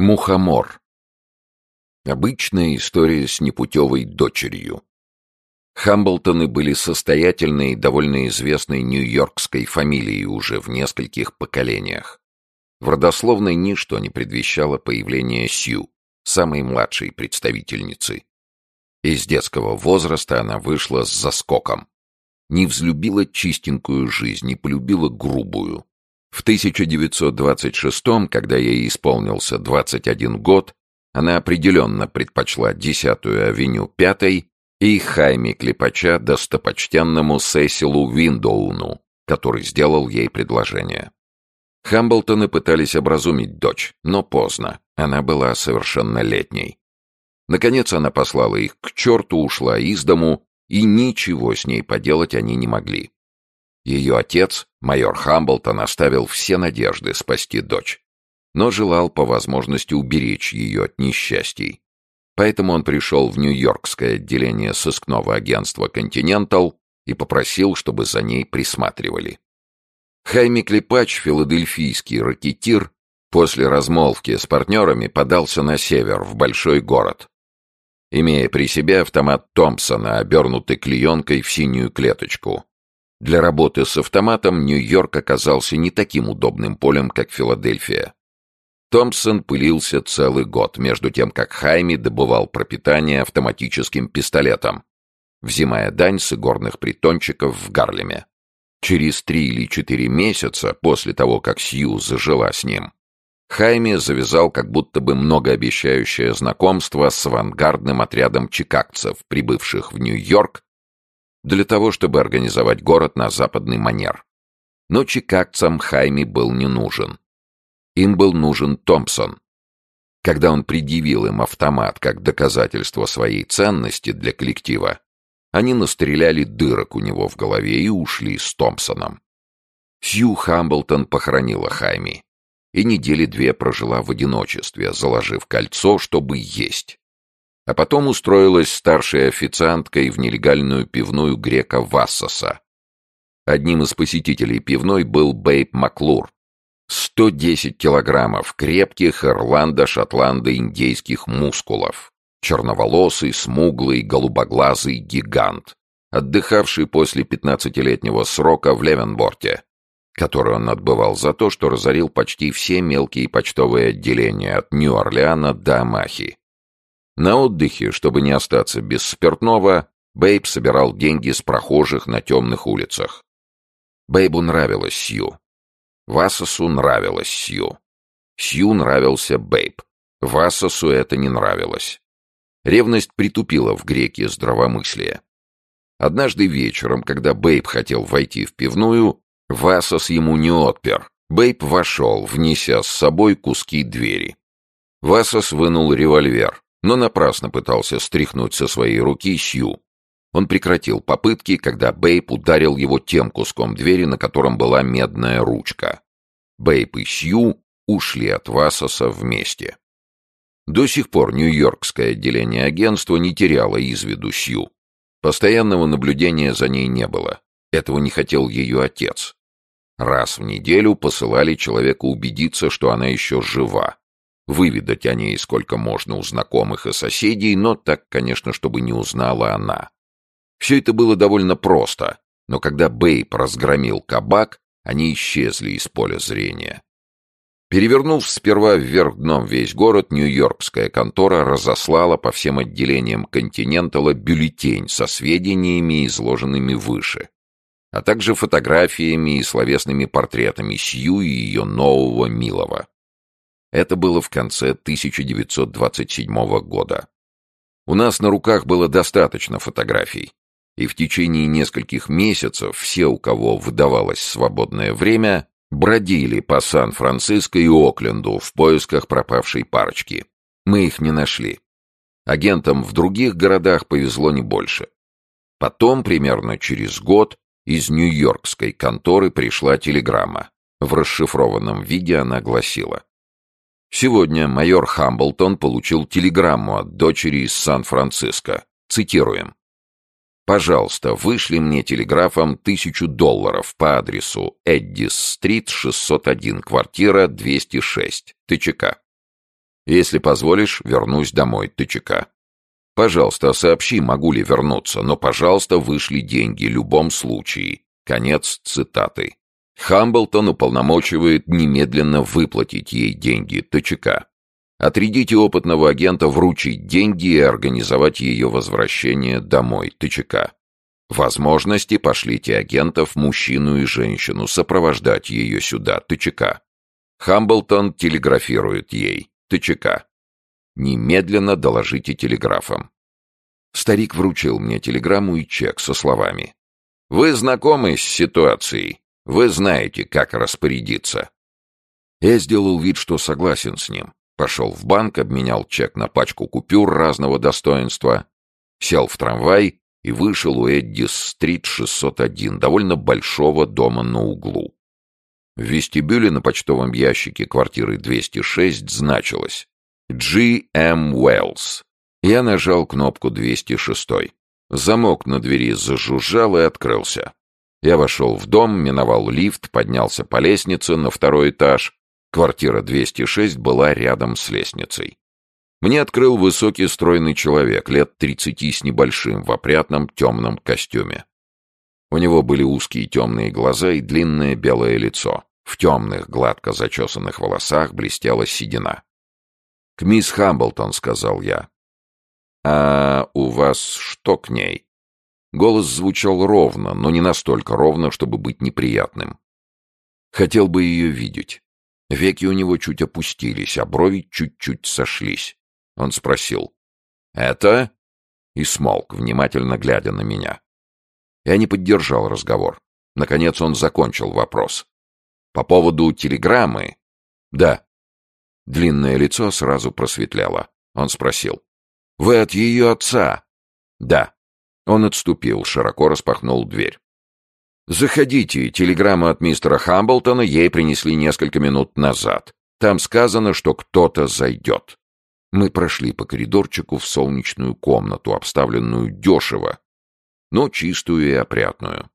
Мухомор. Обычная история с непутевой дочерью. Хамблтоны были состоятельной и довольно известной нью-йоркской фамилией уже в нескольких поколениях. В родословной ничто не предвещало появление Сью, самой младшей представительницы. Из детского возраста она вышла с заскоком. Не взлюбила чистенькую жизнь, не полюбила грубую. В 1926 когда ей исполнился 21 год, она определенно предпочла 10-ю авеню 5 и Хайме Клепача достопочтенному Сесилу Виндоуну, который сделал ей предложение. Хамблтоны пытались образумить дочь, но поздно, она была совершеннолетней. Наконец она послала их к черту, ушла из дому, и ничего с ней поделать они не могли. Ее отец, майор Хамблтон, оставил все надежды спасти дочь, но желал по возможности уберечь ее от несчастий. Поэтому он пришел в Нью-Йоркское отделение сыскного агентства «Континентал» и попросил, чтобы за ней присматривали. Хайми Клепач, филадельфийский ракетир, после размолвки с партнерами подался на север, в большой город. Имея при себе автомат Томпсона, обернутый клеенкой в синюю клеточку, для работы с автоматом Нью-Йорк оказался не таким удобным полем, как Филадельфия. Томпсон пылился целый год, между тем как Хайми добывал пропитание автоматическим пистолетом, взимая дань с игорных притончиков в Гарлеме. Через три или четыре месяца после того, как Сью зажила с ним, Хайми завязал как будто бы многообещающее знакомство с авангардным отрядом чикагцев, прибывших в Нью-Йорк для того, чтобы организовать город на западный манер. Но чикагцам Хайми был не нужен. Им был нужен Томпсон. Когда он предъявил им автомат как доказательство своей ценности для коллектива, они настреляли дырок у него в голове и ушли с Томпсоном. Сью Хамблтон похоронила Хайми и недели две прожила в одиночестве, заложив кольцо, чтобы есть а потом устроилась старшей официанткой в нелегальную пивную грека Вассоса. Одним из посетителей пивной был Бейб Маклур. 110 килограммов крепких ирландо-шотландо-индейских мускулов. Черноволосый, смуглый, голубоглазый гигант, отдыхавший после 15-летнего срока в Левенборте, который он отбывал за то, что разорил почти все мелкие почтовые отделения от Нью-Орлеана до Амахи. На отдыхе, чтобы не остаться без спиртного, Бейб собирал деньги с прохожих на темных улицах. Бейбу нравилась Сью. Васосу нравилась Сью. Сью нравился Бейб. Васосу это не нравилось. Ревность притупила в греке здравомыслие. Однажды вечером, когда Бейб хотел войти в пивную, Васос ему не отпер. Бейб вошел, внеся с собой куски двери. Васос вынул револьвер но напрасно пытался стряхнуть со своей руки Сью. Он прекратил попытки, когда Бейп ударил его тем куском двери, на котором была медная ручка. Бейп и Сью ушли от Васоса вместе. До сих пор Нью-Йоркское отделение агентства не теряло из виду Сью. Постоянного наблюдения за ней не было. Этого не хотел ее отец. Раз в неделю посылали человека убедиться, что она еще жива выведать о ней сколько можно у знакомых и соседей, но так, конечно, чтобы не узнала она. Все это было довольно просто, но когда Бейп разгромил кабак, они исчезли из поля зрения. Перевернув сперва вверх дном весь город, нью-йоркская контора разослала по всем отделениям континентала бюллетень со сведениями, изложенными выше, а также фотографиями и словесными портретами Сью и ее нового милого. Это было в конце 1927 года. У нас на руках было достаточно фотографий, и в течение нескольких месяцев все, у кого выдавалось свободное время, бродили по Сан-Франциско и Окленду в поисках пропавшей парочки. Мы их не нашли. Агентам в других городах повезло не больше. Потом, примерно через год, из нью-йоркской конторы пришла телеграмма. В расшифрованном виде она гласила. Сегодня майор Хамблтон получил телеграмму от дочери из Сан-Франциско. Цитируем. «Пожалуйста, вышли мне телеграфом тысячу долларов по адресу Эддис-стрит, 601, квартира 206, ТЧК». Если позволишь, вернусь домой, ТЧК. Пожалуйста, сообщи, могу ли вернуться, но, пожалуйста, вышли деньги, в любом случае. Конец цитаты. Хамблтон уполномочивает немедленно выплатить ей деньги, ТЧК. Отрядите опытного агента вручить деньги и организовать ее возвращение домой, ТЧК. Возможности пошлите агентов, мужчину и женщину, сопровождать ее сюда, ТЧК. Хамблтон телеграфирует ей, ТЧК. Немедленно доложите телеграфом. Старик вручил мне телеграмму и чек со словами. «Вы знакомы с ситуацией. Вы знаете, как распорядиться». Я сделал вид, что согласен с ним. Пошел в банк, обменял чек на пачку купюр разного достоинства, сел в трамвай и вышел у Эддис-стрит 601, довольно большого дома на углу. В вестибюле на почтовом ящике квартиры 206 значилось G. M. Wells. Я нажал кнопку 206. Замок на двери зажужжал и открылся. Я вошел в дом, миновал лифт, поднялся по лестнице на второй этаж. Квартира 206 была рядом с лестницей. Мне открыл высокий стройный человек, лет тридцати с небольшим, в опрятном темном костюме. У него были узкие темные глаза и длинное белое лицо. В темных, гладко зачесанных волосах блестела седина. «К мисс Хамблтон», — сказал я. «А у вас что к ней?» Голос звучал ровно, но не настолько ровно, чтобы быть неприятным. Хотел бы ее видеть. Веки у него чуть опустились, а брови чуть-чуть сошлись. Он спросил. «Это?» И смолк, внимательно глядя на меня. Я не поддержал разговор. Наконец он закончил вопрос. По поводу телеграммы? Да. Длинное лицо сразу просветлело. Он спросил. Вы от ее отца? Да. Он отступил, широко распахнул дверь. «Заходите, телеграмма от мистера Хамблтона ей принесли несколько минут назад. Там сказано, что кто-то зайдет». Мы прошли по коридорчику в солнечную комнату, обставленную дешево, но чистую и опрятную.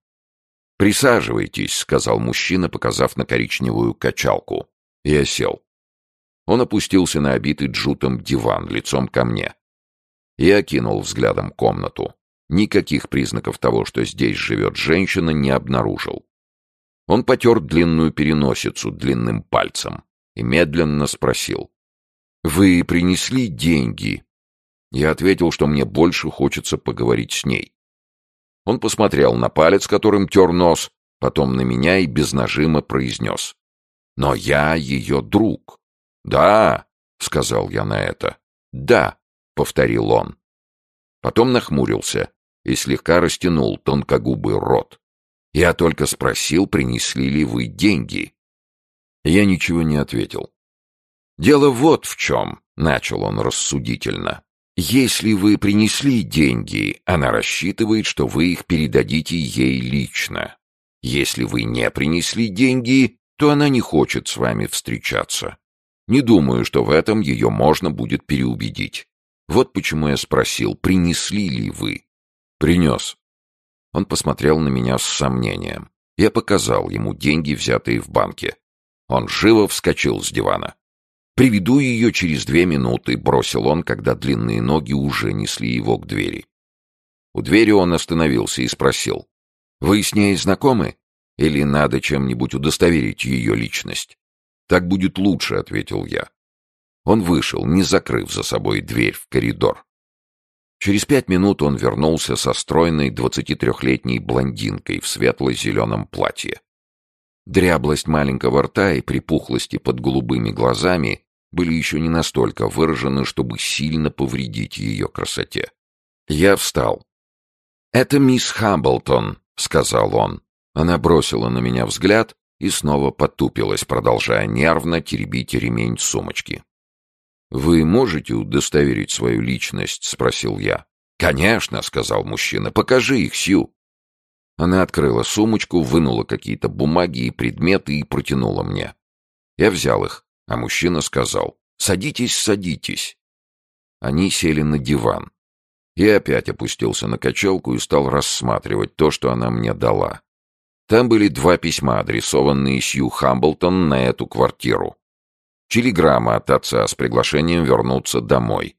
«Присаживайтесь», — сказал мужчина, показав на коричневую качалку. Я сел. Он опустился на обитый джутом диван, лицом ко мне. Я окинул взглядом комнату. Никаких признаков того, что здесь живет женщина, не обнаружил. Он потер длинную переносицу длинным пальцем и медленно спросил. «Вы принесли деньги?» Я ответил, что мне больше хочется поговорить с ней. Он посмотрел на палец, которым тер нос, потом на меня и без нажима произнес. «Но я ее друг». «Да», — сказал я на это. «Да», — повторил он. Потом нахмурился и слегка растянул тонкогубый рот. «Я только спросил, принесли ли вы деньги». Я ничего не ответил. «Дело вот в чем», — начал он рассудительно. Если вы принесли деньги, она рассчитывает, что вы их передадите ей лично. Если вы не принесли деньги, то она не хочет с вами встречаться. Не думаю, что в этом ее можно будет переубедить. Вот почему я спросил, принесли ли вы. Принес. Он посмотрел на меня с сомнением. Я показал ему деньги, взятые в банке. Он живо вскочил с дивана. «Приведу ее через две минуты», — бросил он, когда длинные ноги уже несли его к двери. У двери он остановился и спросил. «Вы с ней знакомы? Или надо чем-нибудь удостоверить ее личность?» «Так будет лучше», — ответил я. Он вышел, не закрыв за собой дверь в коридор. Через пять минут он вернулся со стройной двадцатитрехлетней блондинкой в светло-зеленом платье. Дряблость маленького рта и припухлости под голубыми глазами были еще не настолько выражены, чтобы сильно повредить ее красоте. Я встал. «Это мисс Хамблтон», — сказал он. Она бросила на меня взгляд и снова потупилась, продолжая нервно теребить ремень сумочки. «Вы можете удостоверить свою личность?» — спросил я. «Конечно», — сказал мужчина. «Покажи их, Сью». Она открыла сумочку, вынула какие-то бумаги и предметы и протянула мне. Я взял их, а мужчина сказал «Садитесь, садитесь». Они сели на диван. Я опять опустился на качалку и стал рассматривать то, что она мне дала. Там были два письма, адресованные Сью Хамблтон на эту квартиру. Телеграмма от отца с приглашением вернуться домой,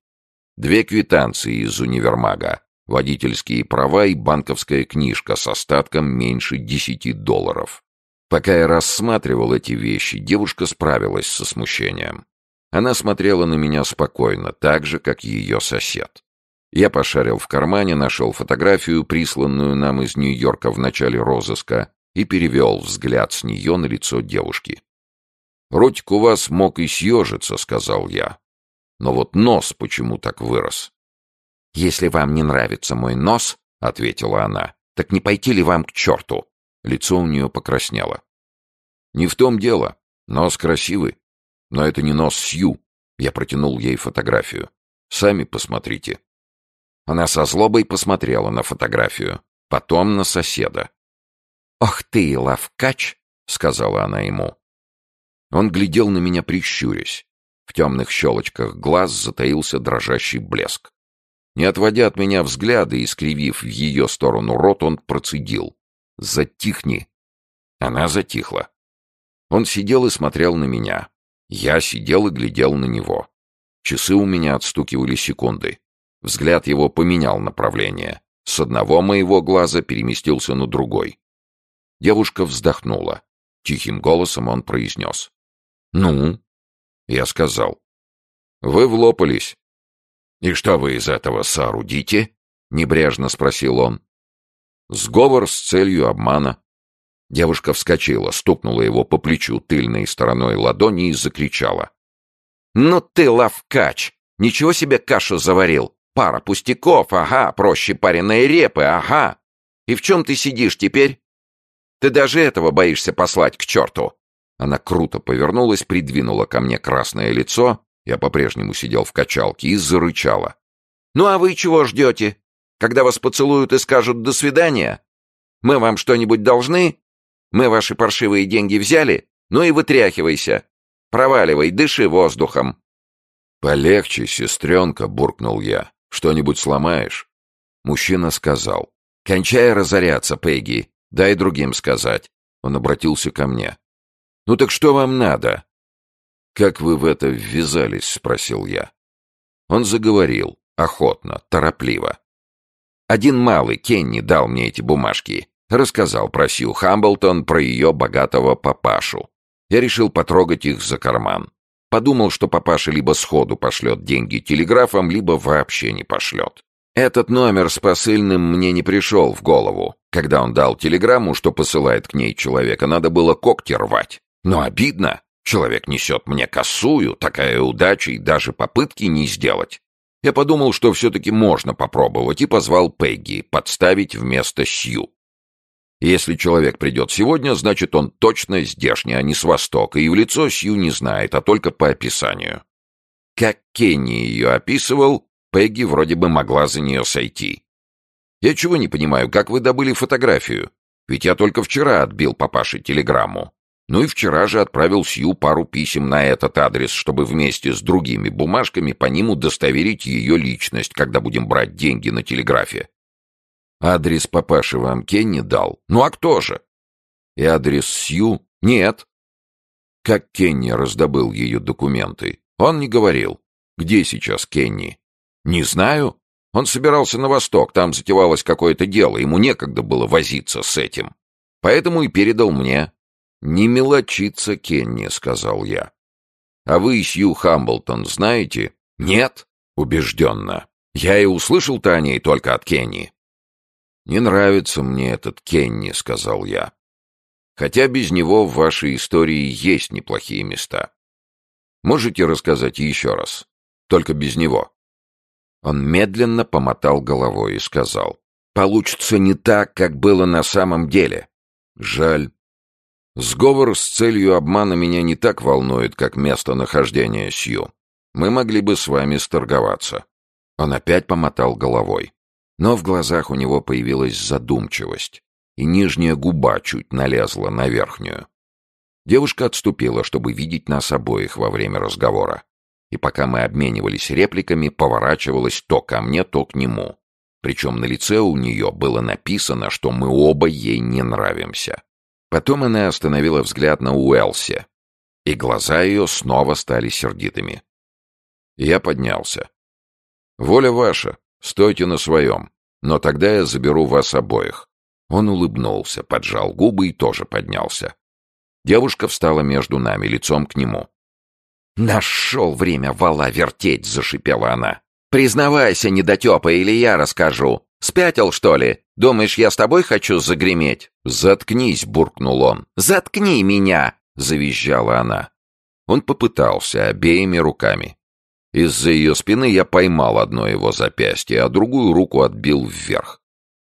две квитанции из универмага, водительские права и банковская книжка с остатком меньше десяти долларов. Пока я рассматривал эти вещи, девушка справилась со смущением. Она смотрела на меня спокойно, так же, как ее сосед. Я пошарил в кармане, нашел фотографию, присланную нам из Нью-Йорка в начале розыска, и перевел взгляд с нее на лицо девушки. «Ротик у вас мог и съежиться», — сказал я. «Но вот нос почему так вырос?» «Если вам не нравится мой нос», — ответила она, — «так не пойти ли вам к черту?» Лицо у нее покраснело. «Не в том дело. Нос красивый. Но это не нос Сью». Я протянул ей фотографию. «Сами посмотрите». Она со злобой посмотрела на фотографию, потом на соседа. «Ох ты, лавкач!» — сказала она ему. Он глядел на меня, прищурясь. В темных щелочках глаз затаился дрожащий блеск. Не отводя от меня взгляда и скривив в ее сторону рот, он процедил. «Затихни!» Она затихла. Он сидел и смотрел на меня. Я сидел и глядел на него. Часы у меня отстукивали секунды. Взгляд его поменял направление. С одного моего глаза переместился на другой. Девушка вздохнула. Тихим голосом он произнес. «Ну?» Я сказал. «Вы влопались». «И что вы из этого соорудите?» Небрежно спросил он. «Сговор с целью обмана». Девушка вскочила, стукнула его по плечу тыльной стороной ладони и закричала. «Ну ты, лавкач! Ничего себе кашу заварил! Пара пустяков, ага, проще пареной репы, ага. И в чем ты сидишь теперь? Ты даже этого боишься послать к черту. Она круто повернулась, придвинула ко мне красное лицо, я по-прежнему сидел в качалке, и зарычала. «Ну а вы чего ждете? Когда вас поцелуют и скажут «до свидания»? Мы вам что-нибудь должны? Мы ваши паршивые деньги взяли? Ну и вытряхивайся. Проваливай, дыши воздухом». «Полегче, сестренка», — буркнул я. Что-нибудь сломаешь?» Мужчина сказал. «Кончай разоряться, Пегги. Дай другим сказать». Он обратился ко мне. «Ну так что вам надо?» «Как вы в это ввязались?» — спросил я. Он заговорил, охотно, торопливо. Один малый, Кенни, дал мне эти бумажки. Рассказал про Сью Хамблтон, про ее богатого папашу. Я решил потрогать их за карман. Подумал, что папаша либо сходу пошлет деньги телеграфом, либо вообще не пошлет. Этот номер с посыльным мне не пришел в голову. Когда он дал телеграмму, что посылает к ней человека, надо было когти рвать. Но обидно. Человек несет мне косую, такая удача и даже попытки не сделать. Я подумал, что все-таки можно попробовать, и позвал Пегги подставить вместо Сью. Если человек придет сегодня, значит, он точно здешний, а не с Востока, и в лицо Сью не знает, а только по описанию. Как Кенни ее описывал, Пегги вроде бы могла за нее сойти. Я чего не понимаю, как вы добыли фотографию? Ведь я только вчера отбил папаше телеграмму. Ну и вчера же отправил Сью пару писем на этот адрес, чтобы вместе с другими бумажками по ним удостоверить ее личность, когда будем брать деньги на телеграфе. Адрес папаши вам Кенни дал? Ну а кто же? И адрес Сью? Нет. Как Кенни раздобыл ее документы? Он не говорил. Где сейчас Кенни? Не знаю. Он собирался на восток, там затевалось какое-то дело, ему некогда было возиться с этим. Поэтому и передал мне. «Не мелочиться, Кенни», — сказал я. «А вы Сью Хамблтон знаете?» «Нет», — убежденно. «Я и услышал-то о ней только от Кенни. «Не нравится мне этот Кенни», — сказал я. «Хотя без него в вашей истории есть неплохие места. Можете рассказать еще раз? Только без него». Он медленно помотал головой и сказал. «Получится не так, как было на самом деле. Жаль. Сговор с целью обмана меня не так волнует, как местонахождение Сью. Мы могли бы с вами сторговаться». Он опять помотал головой. Но в глазах у него появилась задумчивость, и нижняя губа чуть налезла на верхнюю. Девушка отступила, чтобы видеть нас обоих во время разговора. И пока мы обменивались репликами, поворачивалась то ко мне, то к нему. Причем на лице у нее было написано, что мы оба ей не нравимся. Потом она остановила взгляд на Уэлси. и глаза ее снова стали сердитыми. Я поднялся. «Воля ваша, стойте на своем, но тогда я заберу вас обоих». Он улыбнулся, поджал губы и тоже поднялся. Девушка встала между нами, лицом к нему. «Нашел время вала вертеть!» — зашипела она. «Признавайся, недотепа, или я расскажу. Спятил, что ли? Думаешь, я с тобой хочу загреметь?» «Заткнись!» — буркнул он. «Заткни меня!» — завизжала она. Он попытался обеими руками. Из-за ее спины я поймал одно его запястье, а другую руку отбил вверх.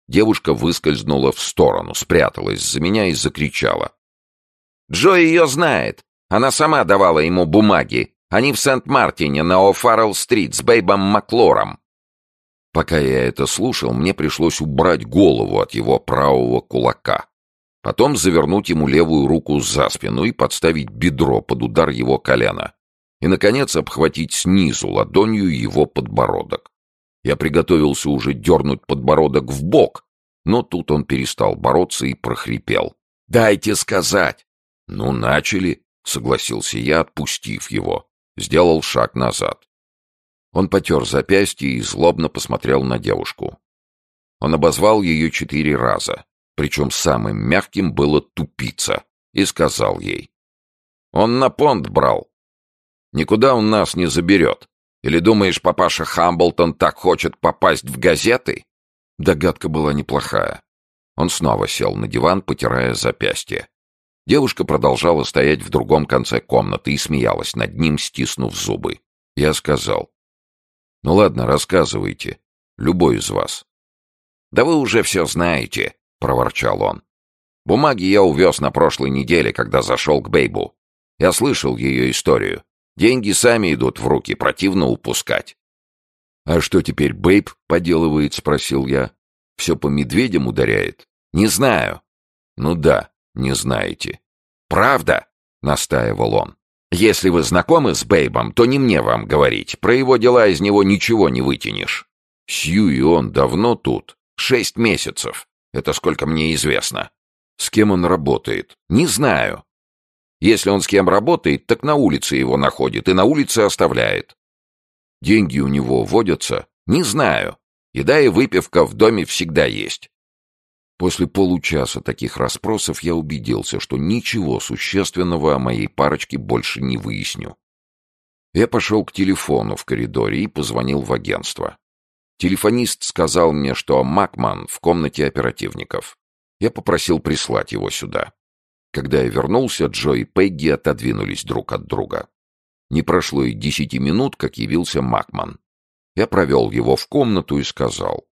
Девушка выскользнула в сторону, спряталась за меня и закричала. «Джо ее знает! Она сама давала ему бумаги. Они в Сент-Мартине на О'Фаррелл-стрит с Бейбом Маклором». Пока я это слушал, мне пришлось убрать голову от его правого кулака. Потом завернуть ему левую руку за спину и подставить бедро под удар его колена. И, наконец, обхватить снизу ладонью его подбородок. Я приготовился уже дернуть подбородок в бок, но тут он перестал бороться и прохрипел. «Дайте сказать!» «Ну, начали!» Согласился я, отпустив его. Сделал шаг назад. Он потер запястье и злобно посмотрел на девушку. Он обозвал ее четыре раза, причем самым мягким было «тупица», и сказал ей. «Он на понт брал. Никуда он нас не заберет. Или думаешь, папаша Хамблтон так хочет попасть в газеты?» Догадка была неплохая. Он снова сел на диван, потирая запястье. Девушка продолжала стоять в другом конце комнаты и смеялась над ним, стиснув зубы. Я сказал. «Ну ладно, рассказывайте. Любой из вас». «Да вы уже все знаете», — проворчал он. «Бумаги я увез на прошлой неделе, когда зашел к Бейбу. Я слышал ее историю. Деньги сами идут в руки, противно упускать». «А что теперь Бейб поделывает?» — спросил я. «Все по медведям ударяет?» «Не знаю». «Ну да, не знаете. «Правда?» — настаивал он. «Если вы знакомы с Бейбом, то не мне вам говорить. Про его дела из него ничего не вытянешь. Сью и он давно тут. Шесть месяцев. Это сколько мне известно. С кем он работает? Не знаю. Если он с кем работает, так на улице его находит и на улице оставляет. Деньги у него водятся? Не знаю. Еда и выпивка в доме всегда есть. После получаса таких расспросов я убедился, что ничего существенного о моей парочке больше не выясню. Я пошел к телефону в коридоре и позвонил в агентство. Телефонист сказал мне, что Макман в комнате оперативников. Я попросил прислать его сюда. Когда я вернулся, Джо и Пегги отодвинулись друг от друга. Не прошло и десяти минут, как явился Макман. Я провел его в комнату и сказал.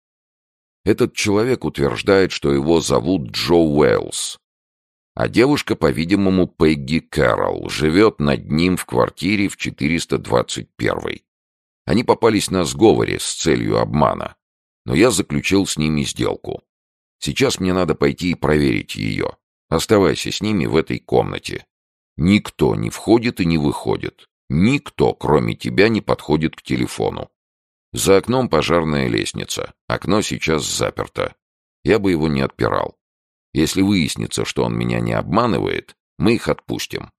Этот человек утверждает, что его зовут Джо Уэллс. А девушка, по-видимому, Пегги Кэрролл, живет над ним в квартире в 421 Они попались на сговоре с целью обмана. Но я заключил с ними сделку. Сейчас мне надо пойти и проверить ее. Оставайся с ними в этой комнате. Никто не входит и не выходит. Никто, кроме тебя, не подходит к телефону. За окном пожарная лестница. Окно сейчас заперто. Я бы его не отпирал. Если выяснится, что он меня не обманывает, мы их отпустим.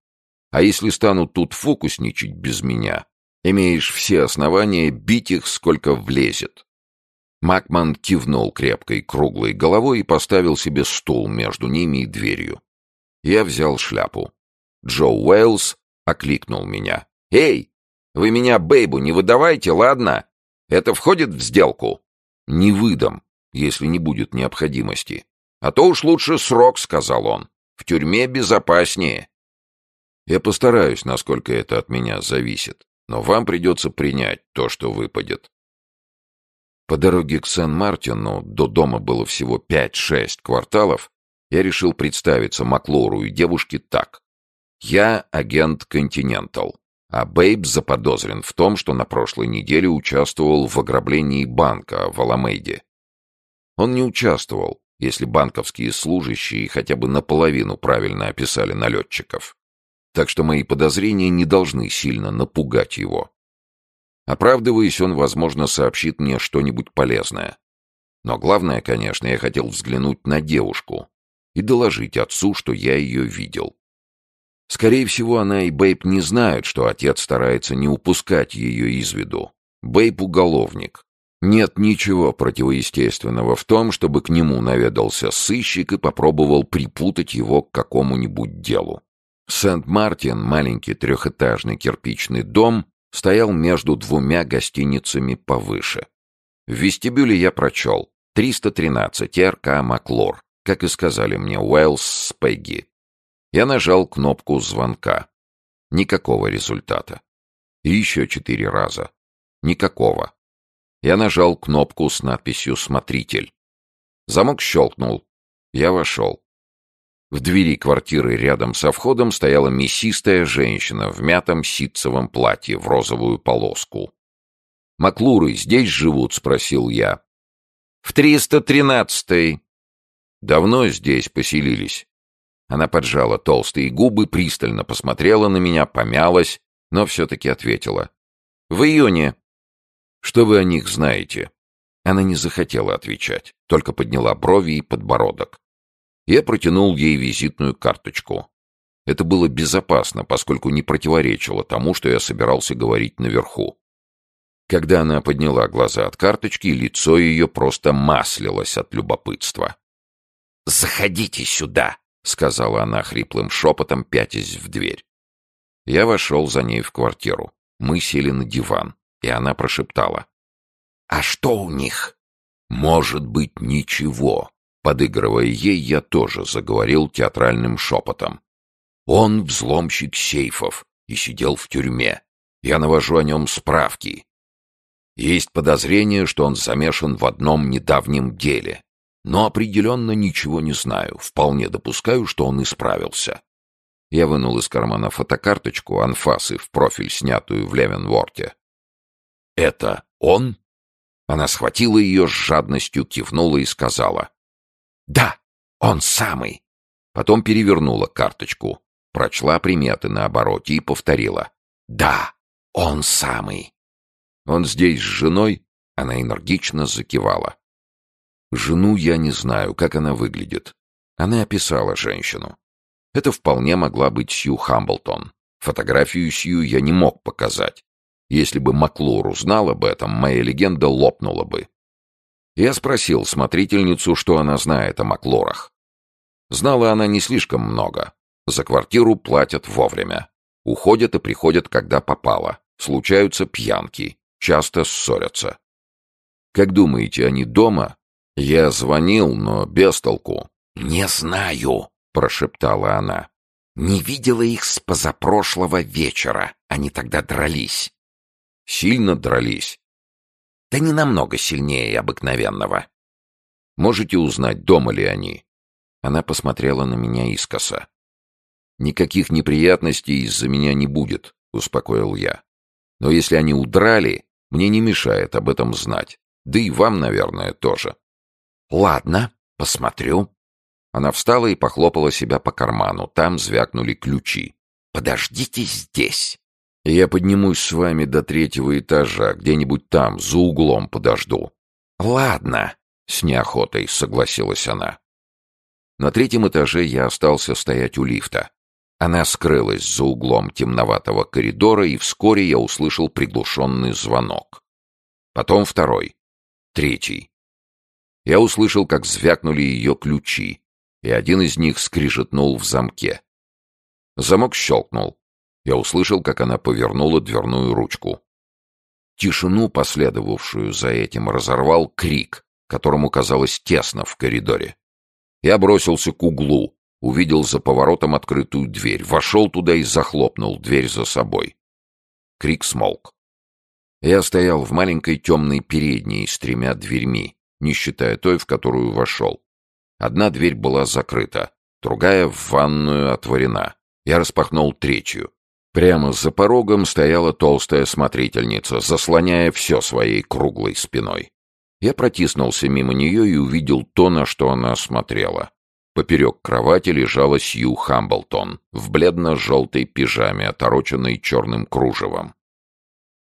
А если станут тут фокусничать без меня, имеешь все основания бить их, сколько влезет. Макман кивнул крепкой круглой головой и поставил себе стул между ними и дверью. Я взял шляпу. Джо Уэллс окликнул меня. «Эй, вы меня Бейбу не выдавайте, ладно? Это входит в сделку? Не выдам, если не будет необходимости. А то уж лучше срок, сказал он. В тюрьме безопаснее. Я постараюсь, насколько это от меня зависит. Но вам придется принять то, что выпадет. По дороге к Сен-Мартину до дома было всего пять-шесть кварталов. Я решил представиться Маклору и девушке так. Я агент Континентал. А Бейб заподозрен в том, что на прошлой неделе участвовал в ограблении банка в Аламейде. Он не участвовал, если банковские служащие хотя бы наполовину правильно описали налетчиков. Так что мои подозрения не должны сильно напугать его. Оправдываясь, он, возможно, сообщит мне что-нибудь полезное. Но главное, конечно, я хотел взглянуть на девушку и доложить отцу, что я ее видел. Скорее всего, она и Бэйб не знают, что отец старается не упускать ее из виду. Бэйб — уголовник. Нет ничего противоестественного в том, чтобы к нему наведался сыщик и попробовал припутать его к какому-нибудь делу. Сент-Мартин, маленький трехэтажный кирпичный дом, стоял между двумя гостиницами повыше. В вестибюле я прочел 313 РК Маклор, как и сказали мне Уэллс с Пегги. Я нажал кнопку звонка. Никакого результата. И еще четыре раза. Никакого. Я нажал кнопку с надписью «Смотритель». Замок щелкнул. Я вошел. В двери квартиры рядом со входом стояла мясистая женщина в мятом ситцевом платье в розовую полоску. «Маклуры здесь живут?» — спросил я. «В триста тринадцатой». «Давно здесь поселились?» Она поджала толстые губы, пристально посмотрела на меня, помялась, но все-таки ответила. «В июне». «Что вы о них знаете?» Она не захотела отвечать, только подняла брови и подбородок. Я протянул ей визитную карточку. Это было безопасно, поскольку не противоречило тому, что я собирался говорить наверху. Когда она подняла глаза от карточки, лицо ее просто маслилось от любопытства. «Заходите сюда!» — сказала она хриплым шепотом, пятясь в дверь. Я вошел за ней в квартиру. Мы сели на диван, и она прошептала. «А что у них?» «Может быть, ничего», Подыгрывая ей, я тоже заговорил театральным шепотом. Он взломщик сейфов и сидел в тюрьме. Я навожу о нем справки. Есть подозрение, что он замешан в одном недавнем деле. Но определенно ничего не знаю. Вполне допускаю, что он исправился. Я вынул из кармана фотокарточку анфасы в профиль, снятую в Левенворте. «Это он?» Она схватила ее с жадностью, кивнула и сказала. «Да, он самый!» Потом перевернула карточку, прочла приметы на обороте и повторила. «Да, он самый!» «Он здесь с женой?» Она энергично закивала. «Жену я не знаю, как она выглядит». Она описала женщину. Это вполне могла быть Сью Хамблтон. Фотографию Сью я не мог показать. Если бы Маклур узнал об этом, моя легенда лопнула бы. Я спросил смотрительницу, что она знает о Маклорах. Знала она не слишком много. За квартиру платят вовремя. Уходят и приходят, когда попало. Случаются пьянки. Часто ссорятся. Как думаете, они дома? Я звонил, но без толку. «Не знаю», — прошептала она. «Не видела их с позапрошлого вечера. Они тогда дрались». «Сильно дрались?» Да не намного сильнее обыкновенного. Можете узнать, дома ли они?» Она посмотрела на меня искоса. «Никаких неприятностей из-за меня не будет», — успокоил я. «Но если они удрали, мне не мешает об этом знать. Да и вам, наверное, тоже». «Ладно, посмотрю». Она встала и похлопала себя по карману. Там звякнули ключи. «Подождите здесь». Я поднимусь с вами до третьего этажа, где-нибудь там, за углом подожду. Ладно, с неохотой согласилась она. На третьем этаже я остался стоять у лифта. Она скрылась за углом темноватого коридора, и вскоре я услышал приглушенный звонок. Потом второй. Третий. Я услышал, как звякнули ее ключи, и один из них скрижетнул в замке. Замок щелкнул. Я услышал, как она повернула дверную ручку. Тишину, последовавшую за этим, разорвал крик, которому казалось тесно в коридоре. Я бросился к углу, увидел за поворотом открытую дверь, вошел туда и захлопнул дверь за собой. Крик смолк. Я стоял в маленькой темной передней с тремя дверьми, не считая той, в которую вошел. Одна дверь была закрыта, другая в ванную отворена. Я распахнул третью. Прямо за порогом стояла толстая смотрительница, заслоняя все своей круглой спиной. Я протиснулся мимо нее и увидел то, на что она смотрела. Поперек кровати лежала Сью Хамблтон в бледно-желтой пижаме, отороченной черным кружевом.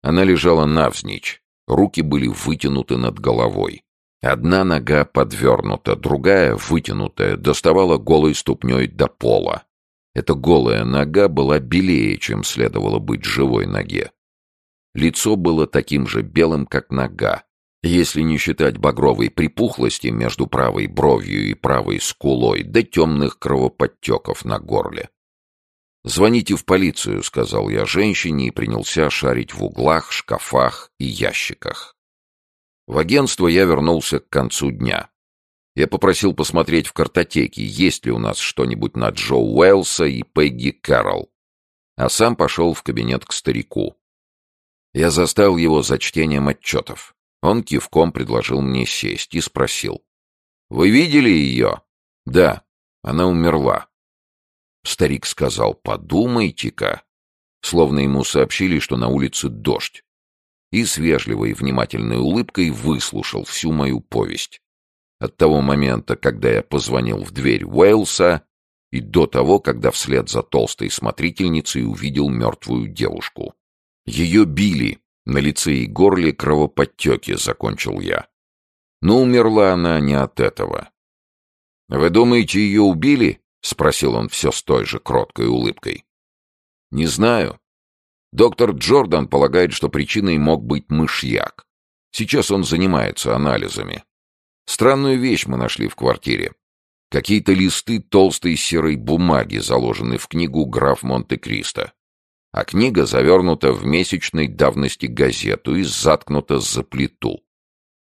Она лежала навзничь, руки были вытянуты над головой. Одна нога подвернута, другая, вытянутая, доставала голой ступней до пола. Эта голая нога была белее, чем следовало быть живой ноге. Лицо было таким же белым, как нога, если не считать багровой припухлости между правой бровью и правой скулой, да темных кровоподтеков на горле. «Звоните в полицию», — сказал я женщине и принялся шарить в углах, шкафах и ящиках. В агентство я вернулся к концу дня. Я попросил посмотреть в картотеке, есть ли у нас что-нибудь на Джо Уэллса и Пегги Кэрролл, а сам пошел в кабинет к старику. Я застал его за чтением отчетов. Он кивком предложил мне сесть и спросил. «Вы видели ее?» «Да, она умерла». Старик сказал, подумайте-ка, словно ему сообщили, что на улице дождь, и с вежливой и внимательной улыбкой выслушал всю мою повесть. От того момента, когда я позвонил в дверь Уэйлса, и до того, когда вслед за толстой смотрительницей увидел мертвую девушку. Ее били, на лице и горле кровоподтеки, закончил я. Но умерла она не от этого. «Вы думаете, ее убили?» — спросил он все с той же кроткой улыбкой. «Не знаю. Доктор Джордан полагает, что причиной мог быть мышьяк. Сейчас он занимается анализами. Странную вещь мы нашли в квартире. Какие-то листы толстой серой бумаги заложены в книгу «Граф Монте-Кристо». А книга завернута в месячной давности газету и заткнута за плиту.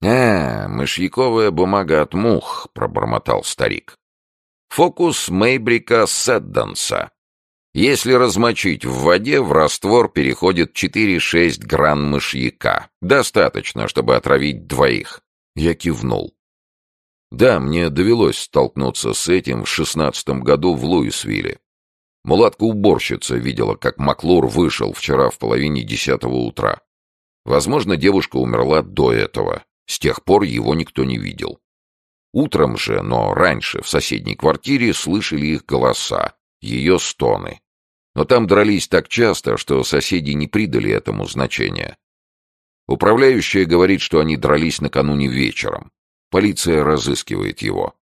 «А, мышьяковая бумага от мух», — пробормотал старик. Фокус Мейбрика Седданса. Если размочить в воде, в раствор переходит 4-6 гран мышьяка. Достаточно, чтобы отравить двоих. Я кивнул. Да, мне довелось столкнуться с этим в шестнадцатом году в Луисвилле. Мулатка-уборщица видела, как Маклур вышел вчера в половине десятого утра. Возможно, девушка умерла до этого. С тех пор его никто не видел. Утром же, но раньше, в соседней квартире слышали их голоса, ее стоны. Но там дрались так часто, что соседи не придали этому значения. Управляющая говорит, что они дрались накануне вечером. Полиция разыскивает его.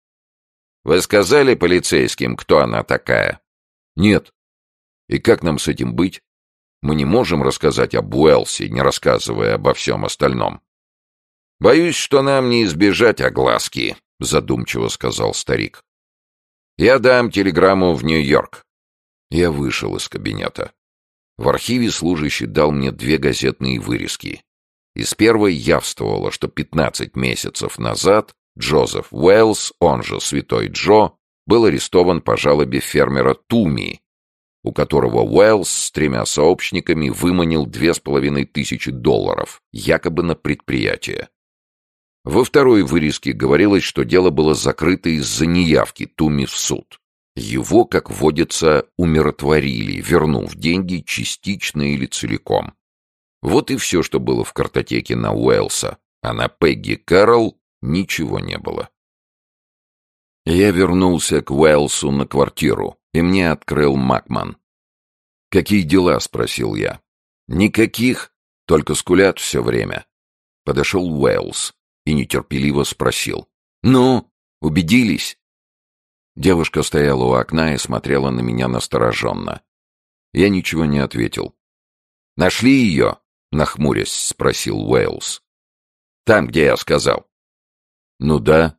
«Вы сказали полицейским, кто она такая?» «Нет». «И как нам с этим быть? Мы не можем рассказать об Уэлси, не рассказывая обо всем остальном». «Боюсь, что нам не избежать огласки», — задумчиво сказал старик. «Я дам телеграмму в Нью-Йорк». Я вышел из кабинета. В архиве служащий дал мне две газетные вырезки. Из первой явствовало, что 15 месяцев назад Джозеф Уэллс, он же Святой Джо, был арестован по жалобе фермера Туми, у которого Уэллс с тремя сообщниками выманил две с половиной тысячи долларов, якобы на предприятие. Во второй вырезке говорилось, что дело было закрыто из-за неявки Туми в суд. Его, как водится, умиротворили, вернув деньги частично или целиком. Вот и все, что было в картотеке на Уэлса, а на Пегги Кэрролл ничего не было. Я вернулся к Уэлсу на квартиру, и мне открыл Макман. «Какие дела?» — спросил я. «Никаких, только скулят все время». Подошел Уэлс и нетерпеливо спросил. «Ну, убедились?» Девушка стояла у окна и смотрела на меня настороженно. Я ничего не ответил. «Нашли ее?» — нахмурясь спросил Уэйлс. «Там, где я сказал». «Ну да.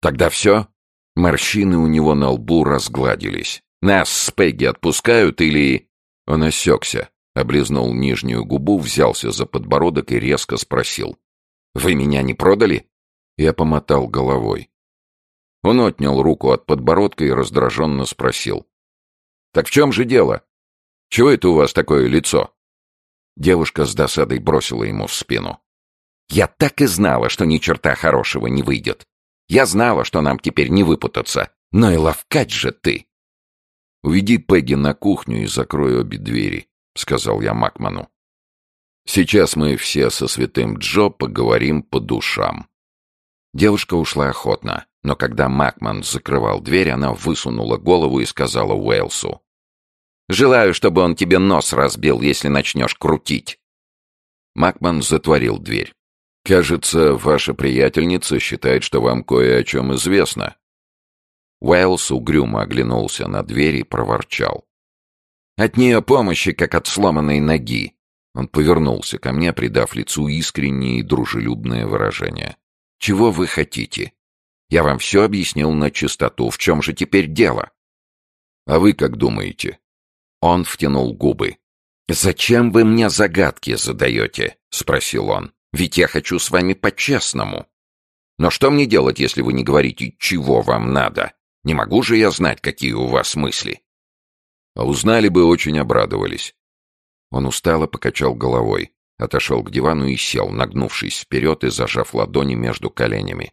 Тогда все?» Морщины у него на лбу разгладились. «Нас с Пегги отпускают или...» Он осекся, облизнул нижнюю губу, взялся за подбородок и резко спросил. Вы меня не продали?» Я помотал головой. Он отнял руку от подбородка и раздраженно спросил. «Так в чем же дело? Чего это у вас такое лицо?» Девушка с досадой бросила ему в спину. «Я так и знала, что ни черта хорошего не выйдет. Я знала, что нам теперь не выпутаться. Но и ловкать же ты!» «Уведи Пегги на кухню и закрой обе двери», — сказал я Макману. Сейчас мы все со святым Джо поговорим по душам». Девушка ушла охотно, но когда Макман закрывал дверь, она высунула голову и сказала Уэлсу. «Желаю, чтобы он тебе нос разбил, если начнешь крутить». Макман затворил дверь. «Кажется, ваша приятельница считает, что вам кое о чем известно». Уэллс угрюмо оглянулся на дверь и проворчал. «От нее помощи, как от сломанной ноги!» Он повернулся ко мне, придав лицу искреннее и дружелюбное выражение. «Чего вы хотите? Я вам все объяснил на чистоту. В чем же теперь дело?» «А вы как думаете?» Он втянул губы. «Зачем вы мне загадки задаете?» — спросил он. «Ведь я хочу с вами по-честному. Но что мне делать, если вы не говорите, чего вам надо? Не могу же я знать, какие у вас мысли». «А узнали бы, очень обрадовались». Он устало покачал головой, отошел к дивану и сел, нагнувшись вперед и зажав ладони между коленями.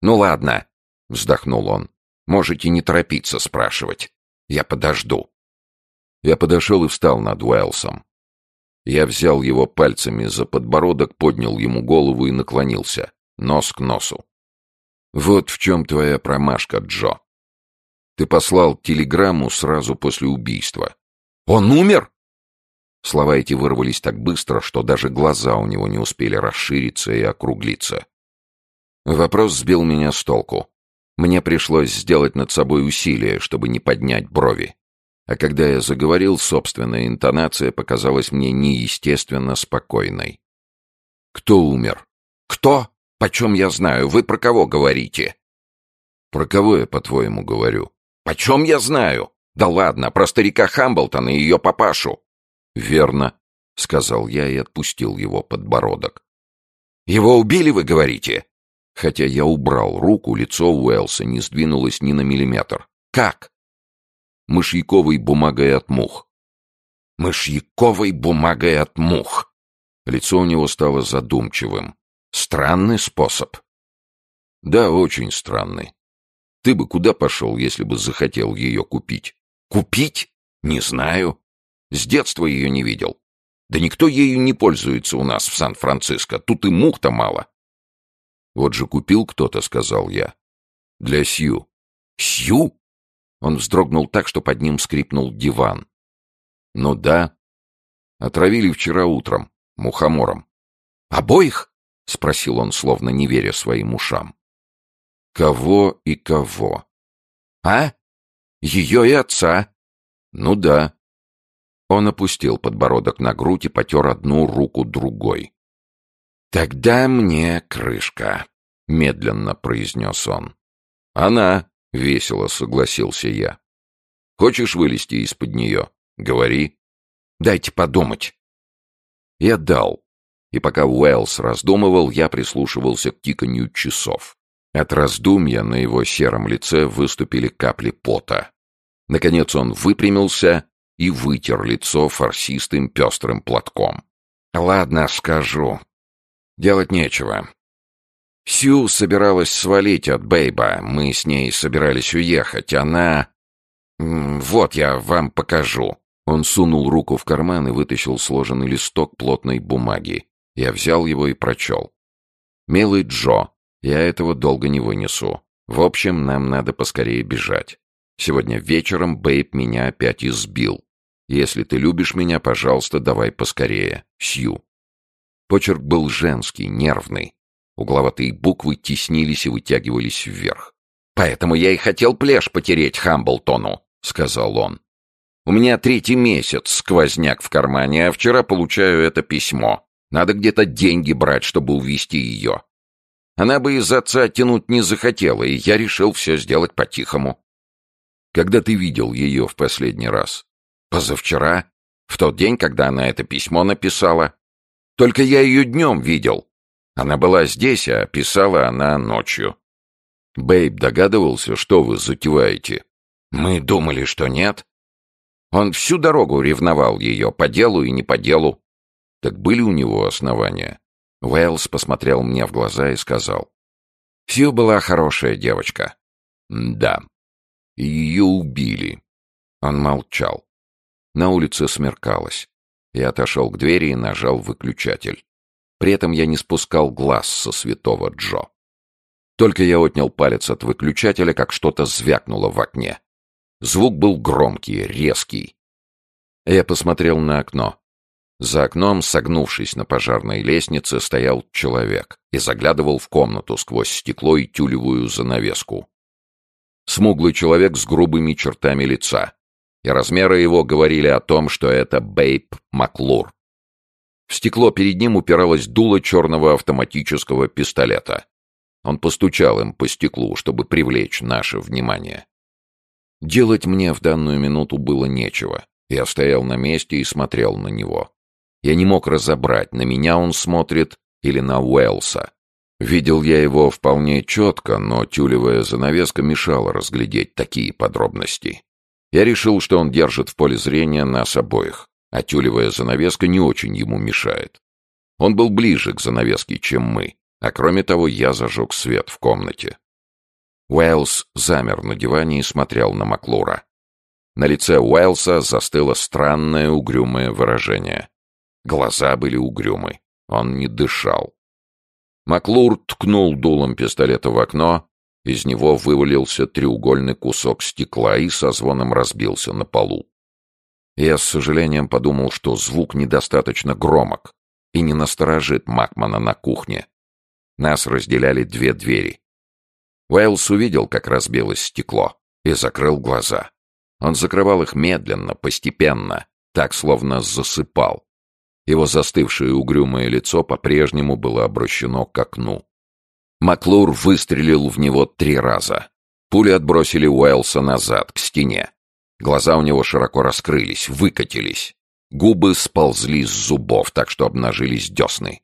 «Ну ладно», — вздохнул он, — «можете не торопиться спрашивать. Я подожду». Я подошел и встал над Уэлсом. Я взял его пальцами за подбородок, поднял ему голову и наклонился, нос к носу. «Вот в чем твоя промашка, Джо. Ты послал телеграмму сразу после убийства». «Он умер?» Слова эти вырвались так быстро, что даже глаза у него не успели расшириться и округлиться. Вопрос сбил меня с толку. Мне пришлось сделать над собой усилие, чтобы не поднять брови. А когда я заговорил, собственная интонация показалась мне неестественно спокойной. «Кто умер?» «Кто? Почем я знаю? Вы про кого говорите?» «Про кого я, по-твоему, говорю?» «Почем я знаю? Да ладно, про старика Хамблтона и ее папашу». «Верно», — сказал я и отпустил его подбородок. «Его убили, вы говорите?» Хотя я убрал руку, лицо Уэлса не сдвинулось ни на миллиметр. «Как?» мышьяковой бумагой от мух. Мышьяковой бумагой от мух. Лицо у него стало задумчивым. Странный способ. Да, очень странный. Ты бы куда пошел, если бы захотел ее купить? Купить? Не знаю. С детства ее не видел. Да никто ею не пользуется у нас в Сан-Франциско. Тут и мух-то мало. Вот же купил кто-то, сказал я. Для Сью. Сью? Он вздрогнул так, что под ним скрипнул диван. «Ну да. Отравили вчера утром, мухомором». «Обоих?» — спросил он, словно не веря своим ушам. «Кого и кого?» «А? Ее и отца?» «Ну да». Он опустил подбородок на грудь и потер одну руку другой. «Тогда мне крышка», — медленно произнес он. «Она», — весело согласился я. «Хочешь вылезти из-под нее? Говори». «Дайте подумать». Я дал. И пока Уэллс раздумывал, я прислушивался к тиканью часов. От раздумья на его сером лице выступили капли пота. Наконец он выпрямился и вытер лицо фарсистым пестрым платком. «Ладно, скажу. Делать нечего. Сью собиралась свалить от Бейба. Мы с ней собирались уехать. Она... Вот, я вам покажу. Он сунул руку в карман и вытащил сложенный листок плотной бумаги. Я взял его и прочел. «Милый Джо, я этого долго не вынесу. В общем, нам надо поскорее бежать. Сегодня вечером Бейб меня опять избил. Если ты любишь меня, пожалуйста, давай поскорее. Сью». Почерк был женский, нервный. Угловатые буквы теснились и вытягивались вверх. «Поэтому я и хотел плешь потереть Хамблтону», — сказал он. «У меня третий месяц сквозняк в кармане, а вчера получаю это письмо. Надо где-то деньги брать, чтобы увезти ее. Она бы из отца тянуть не захотела, и я решил все сделать по-тихому». «Когда ты видел ее в последний раз?» «Позавчера, в тот день, когда она это письмо написала. Только я ее днем видел, она была здесь, а писала она ночью. Бэйб догадывался, что вы затеваете. Мы думали, что нет. Он всю дорогу ревновал ее, по делу и не по делу. Так были у него основания. Уэллс посмотрел мне в глаза и сказал. Сью была хорошая девочка. Да. Ее убили. Он молчал. На улице смеркалось. Я отошел к двери и нажал выключатель. При этом я не спускал глаз со святого Джо. Только я отнял палец от выключателя, как что-то звякнуло в окне. Звук был громкий, резкий. Я посмотрел на окно. За окном, согнувшись на пожарной лестнице, стоял человек и заглядывал в комнату сквозь стекло и тюлевую занавеску. Смуглый человек с грубыми чертами лица. И размеры его говорили о том, что это Бейп Маклур. В стекло перед ним упиралось дуло черного автоматического пистолета. Он постучал им по стеклу, чтобы привлечь наше внимание. Делать мне в данную минуту было нечего. Я стоял на месте и смотрел на него. Я не мог разобрать, на меня он смотрит или на Уэлса. Видел я его вполне четко, но тюлевая занавеска мешала разглядеть такие подробности. Я решил, что он держит в поле зрения нас обоих, а тюлевая занавеска не очень ему мешает. Он был ближе к занавеске, чем мы, а кроме того я зажег свет в комнате. Уэллс замер на диване и смотрел на Маклура. На лице Уэллса застыло странное угрюмое выражение. Глаза были угрюмы. Он не дышал. Маклур ткнул дулом пистолета в окно, из него вывалился треугольный кусок стекла и со звоном разбился на полу. Я с сожалением подумал, что звук недостаточно громок и не насторожит Макмана на кухне. Нас разделяли две двери. Уэллс увидел, как разбилось стекло, и закрыл глаза. Он закрывал их медленно, постепенно, так, словно засыпал. Его застывшее угрюмое лицо по-прежнему было обращено к окну. Маклур выстрелил в него три раза. Пули отбросили Уэлса назад, к стене. Глаза у него широко раскрылись, выкатились. Губы сползли с зубов, так что обнажились десны.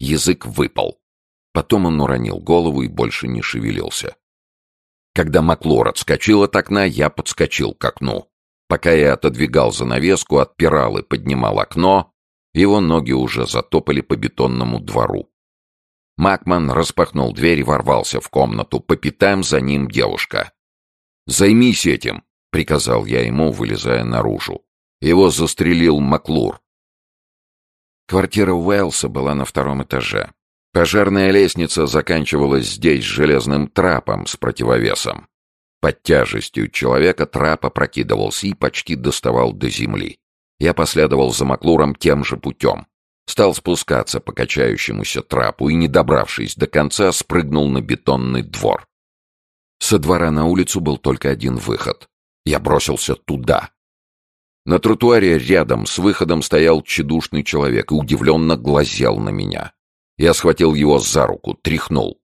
Язык выпал. Потом он уронил голову и больше не шевелился. Когда Маклор отскочил от окна, я подскочил к окну. Пока я отодвигал занавеску, отпирал и поднимал окно, его ноги уже затопали по бетонному двору. Макман распахнул дверь и ворвался в комнату. По пятам за ним девушка. «Займись этим», — приказал я ему, вылезая наружу. Его застрелил Маклур. Квартира Уэлса была на втором этаже. Пожарная лестница заканчивалась здесь железным трапом с противовесом. Под тяжестью человека трап опрокидывался и почти доставал до земли. Я последовал за Маклуром тем же путем. Стал спускаться по качающемуся трапу и, не добравшись до конца, спрыгнул на бетонный двор. Со двора на улицу был только один выход. Я бросился туда. На тротуаре рядом с выходом стоял тщедушный человек и удивленно глазел на меня. Я схватил его за руку, тряхнул.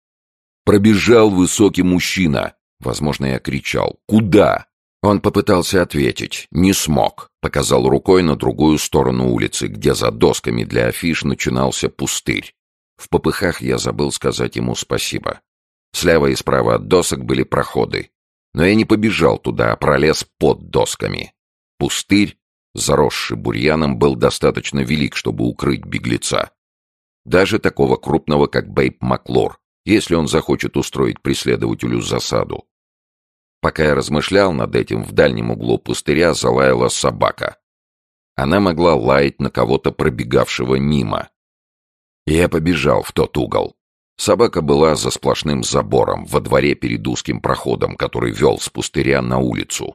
Пробежал высокий мужчина. Возможно, я кричал. «Куда?» Он попытался ответить, не смог. Показал рукой на другую сторону улицы, где за досками для афиш начинался пустырь. В попыхах я забыл сказать ему спасибо. Слева и справа от досок были проходы. Но я не побежал туда, а пролез под досками. Пустырь, заросший бурьяном, был достаточно велик, чтобы укрыть беглеца. Даже такого крупного, как Бейп Маклор, если он захочет устроить преследователю засаду. Пока я размышлял над этим, в дальнем углу пустыря залаяла собака. Она могла лаять на кого-то пробегавшего мимо. Я побежал в тот угол. Собака была за сплошным забором, во дворе перед узким проходом, который вел с пустыря на улицу.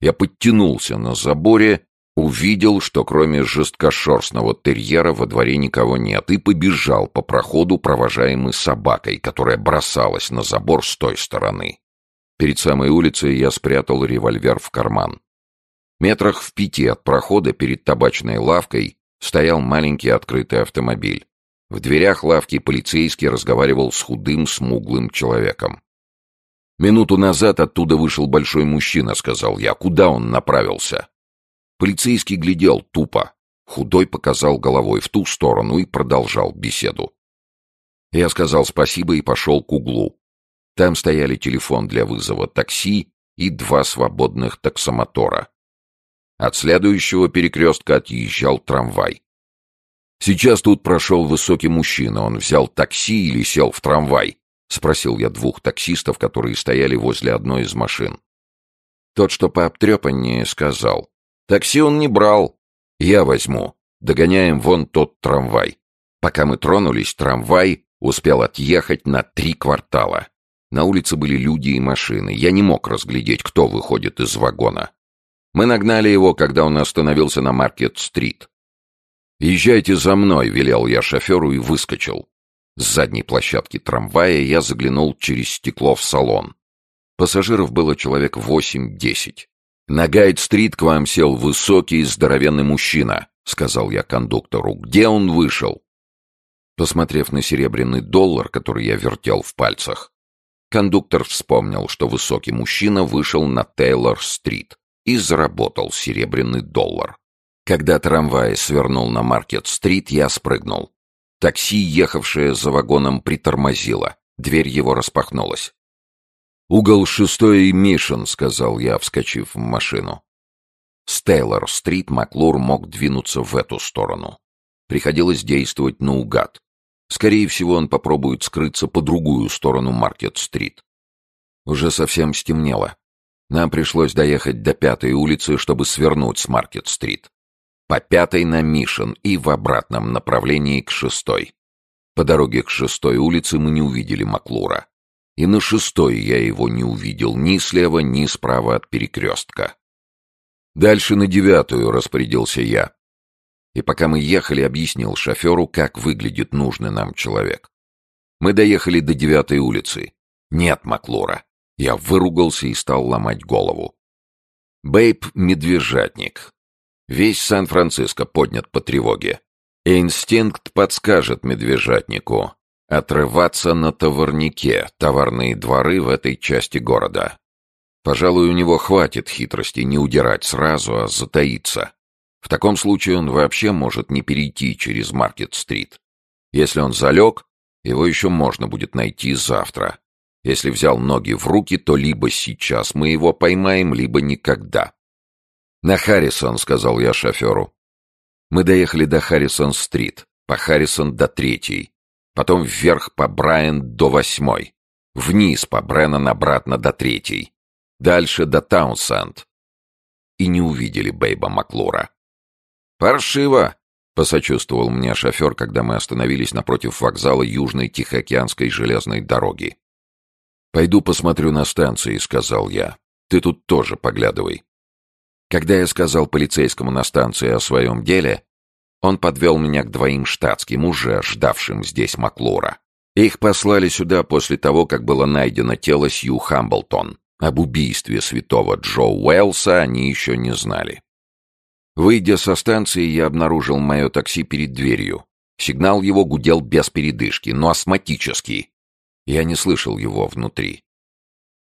Я подтянулся на заборе, увидел, что кроме жесткошерстного терьера во дворе никого нет, и побежал по проходу, провожаемый собакой, которая бросалась на забор с той стороны. Перед самой улицей я спрятал револьвер в карман. Метрах в пяти от прохода перед табачной лавкой стоял маленький открытый автомобиль. В дверях лавки полицейский разговаривал с худым, смуглым человеком. «Минуту назад оттуда вышел большой мужчина», — сказал я. «Куда он направился?» Полицейский глядел тупо. Худой показал головой в ту сторону и продолжал беседу. Я сказал спасибо и пошел к углу. Там стояли телефон для вызова такси и два свободных таксомотора. От следующего перекрестка отъезжал трамвай. «Сейчас тут прошел высокий мужчина. Он взял такси или сел в трамвай?» — спросил я двух таксистов, которые стояли возле одной из машин. Тот, что пообтрепаннее, сказал. «Такси он не брал. Я возьму. Догоняем вон тот трамвай». Пока мы тронулись, трамвай успел отъехать на три квартала. На улице были люди и машины. Я не мог разглядеть, кто выходит из вагона. Мы нагнали его, когда он остановился на Маркет-стрит. «Езжайте за мной», — велел я шоферу и выскочил. С задней площадки трамвая я заглянул через стекло в салон. Пассажиров было человек восемь-десять. «На Гайд-стрит к вам сел высокий, здоровенный мужчина», — сказал я кондуктору. «Где он вышел?» Посмотрев на серебряный доллар, который я вертел в пальцах, кондуктор вспомнил, что высокий мужчина вышел на Тейлор-стрит и заработал серебряный доллар. Когда трамвай свернул на Маркет-стрит, я спрыгнул. Такси, ехавшее за вагоном, притормозило. Дверь его распахнулась. «Угол шестой Мишен», — сказал я, вскочив в машину. С Тейлор-стрит Маклур мог двинуться в эту сторону. Приходилось действовать наугад. Скорее всего, он попробует скрыться по другую сторону Маркет-стрит. Уже совсем стемнело. Нам пришлось доехать до пятой улицы, чтобы свернуть с Маркет-стрит. По пятой на Мишен и в обратном направлении к шестой. По дороге к шестой улице мы не увидели Маклура. И на шестой я его не увидел ни слева, ни справа от перекрестка. Дальше на девятую распорядился я и пока мы ехали, объяснил шоферу, как выглядит нужный нам человек. Мы доехали до девятой улицы. Нет Маклура. Я выругался и стал ломать голову. Бейб — медвежатник. Весь Сан-Франциско поднят по тревоге. Инстинкт подскажет медвежатнику отрываться на товарнике, товарные дворы в этой части города. Пожалуй, у него хватит хитрости не удирать сразу, а затаиться. В таком случае он вообще может не перейти через Маркет-стрит. Если он залег, его еще можно будет найти завтра. Если взял ноги в руки, то либо сейчас мы его поймаем, либо никогда. «На Харрисон», — сказал я шоферу. Мы доехали до Харрисон-стрит, по Харрисон до третьей, потом вверх по Брайан до восьмой, вниз по Бреннан обратно до третьей, дальше до Таунсенд. И не увидели Бейба Маклура. «Паршиво!» — посочувствовал мне шофер, когда мы остановились напротив вокзала Южной Тихоокеанской железной дороги. «Пойду посмотрю на станции», — сказал я. «Ты тут тоже поглядывай». Когда я сказал полицейскому на станции о своем деле, он подвел меня к двоим штатским, уже ждавшим здесь Маклура. Их послали сюда после того, как было найдено тело Сью Хамблтон. Об убийстве святого Джо Уэллса они еще не знали. Выйдя со станции, я обнаружил мое такси перед дверью. Сигнал его гудел без передышки, но астматический. Я не слышал его внутри.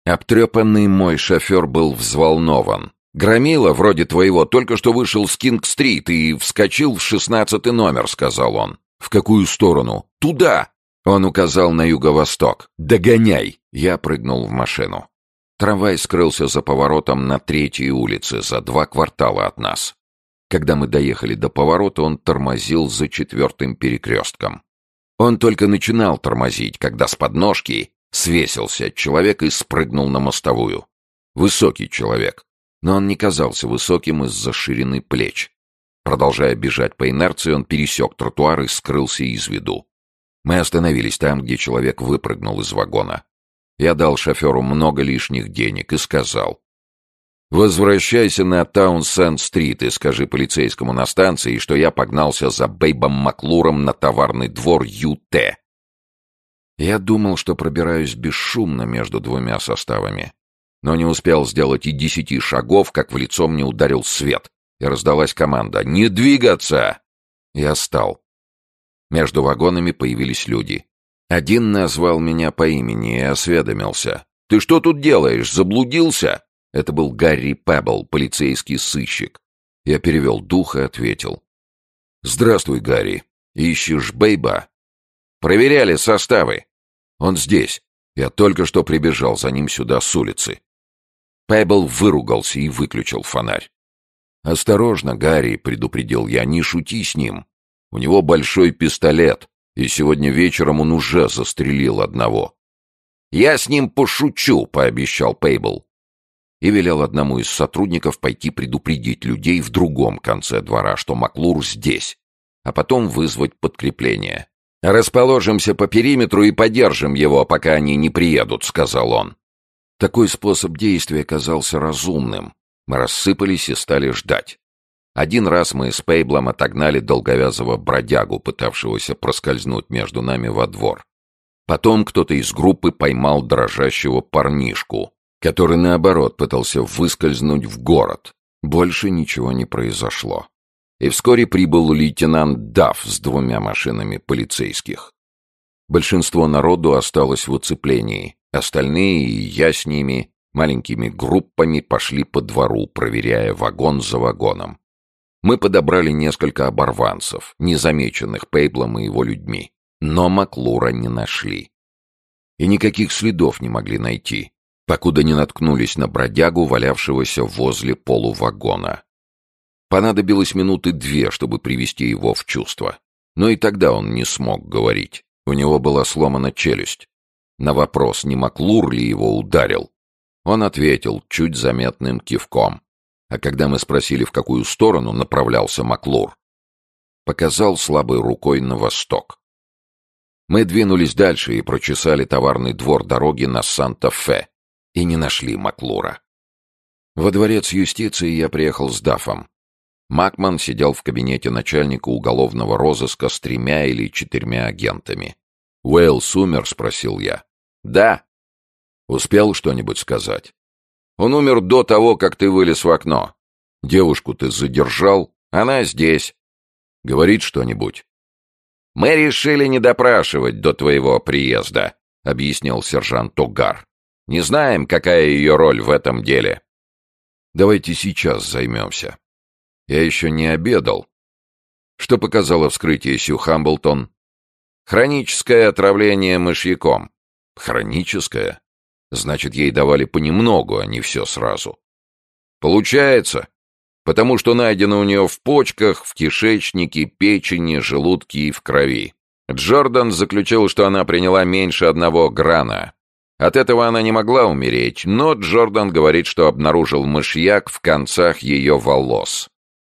Обтрепанный мой шофер был взволнован. «Громила, вроде твоего, только что вышел с Кинг-стрит и вскочил в шестнадцатый номер», — сказал он. «В какую сторону?» «Туда!» Он указал на юго-восток. «Догоняй!» Я прыгнул в машину. Трамвай скрылся за поворотом на третьей улице, за два квартала от нас. Когда мы доехали до поворота, он тормозил за четвертым перекрестком. Он только начинал тормозить, когда с подножки свесился человек и спрыгнул на мостовую. Высокий человек, но он не казался высоким из-за ширины плеч. Продолжая бежать по инерции, он пересек тротуар и скрылся из виду. Мы остановились там, где человек выпрыгнул из вагона. Я дал шоферу много лишних денег и сказал, Возвращайся на Таунсенд-стрит и скажи полицейскому на станции, что я погнался за Бейбом Маклуром на товарный двор ЮТ. Я думал, что пробираюсь бесшумно между двумя составами, но не успел сделать и десяти шагов, как в лицо мне ударил свет, и раздалась команда «Не двигаться!». Я стал. Между вагонами появились люди. Один назвал меня по имени и осведомился. «Ты что тут делаешь? Заблудился?» Это был Гарри Пэббл, полицейский сыщик. Я перевел дух и ответил. «Здравствуй, Гарри. Ищешь Бейба?» «Проверяли составы. Он здесь. Я только что прибежал за ним сюда с улицы». Пэббл выругался и выключил фонарь. «Осторожно, Гарри», — предупредил я, — «не шути с ним. У него большой пистолет, и сегодня вечером он уже застрелил одного». «Я с ним пошучу», — пообещал Пейбл и велел одному из сотрудников пойти предупредить людей в другом конце двора, что Маклур здесь, а потом вызвать подкрепление. «Расположимся по периметру и подержим его, пока они не приедут», — сказал он. Такой способ действия казался разумным. Мы рассыпались и стали ждать. Один раз мы с Пейблом отогнали долговязого бродягу, пытавшегося проскользнуть между нами во двор. Потом кто-то из группы поймал дрожащего парнишку, который, наоборот, пытался выскользнуть в город. Больше ничего не произошло. И вскоре прибыл лейтенант Дафф с двумя машинами полицейских. Большинство народу осталось в оцеплении, остальные, и я с ними, маленькими группами пошли по двору, проверяя вагон за вагоном. Мы подобрали несколько оборванцев, незамеченных Пейблом и его людьми, но Маклура не нашли. И никаких следов не могли найти, покуда не наткнулись на бродягу, валявшегося возле полувагона. Понадобилось минуты две, чтобы привести его в чувство. Но и тогда он не смог говорить. У него была сломана челюсть. На вопрос, не Маклур ли его ударил, он ответил чуть заметным кивком. А когда мы спросили, в какую сторону направлялся Маклур, показал слабой рукой на восток. Мы двинулись дальше и прочесали товарный двор дороги на Санта-Фе и не нашли Маклура. Во дворец юстиции я приехал с Дафом. Макман сидел в кабинете начальника уголовного розыска с тремя или четырьмя агентами. «Уэйл умер?» — спросил я. «Да». «Успел что-нибудь сказать?» Он умер до того, как ты вылез в окно. Девушку ты задержал, она здесь. Говорит что-нибудь. Мы решили не допрашивать до твоего приезда, объяснил сержант Тогар. Не знаем, какая ее роль в этом деле. Давайте сейчас займемся. Я еще не обедал. Что показало вскрытие Сью Хамблтон? Хроническое отравление мышьяком. Хроническое? Значит, ей давали понемногу, а не все сразу. Получается, потому что найдено у нее в почках, в кишечнике, печени, желудке и в крови. Джордан заключил, что она приняла меньше одного грана. От этого она не могла умереть, но Джордан говорит, что обнаружил мышьяк в концах ее волос.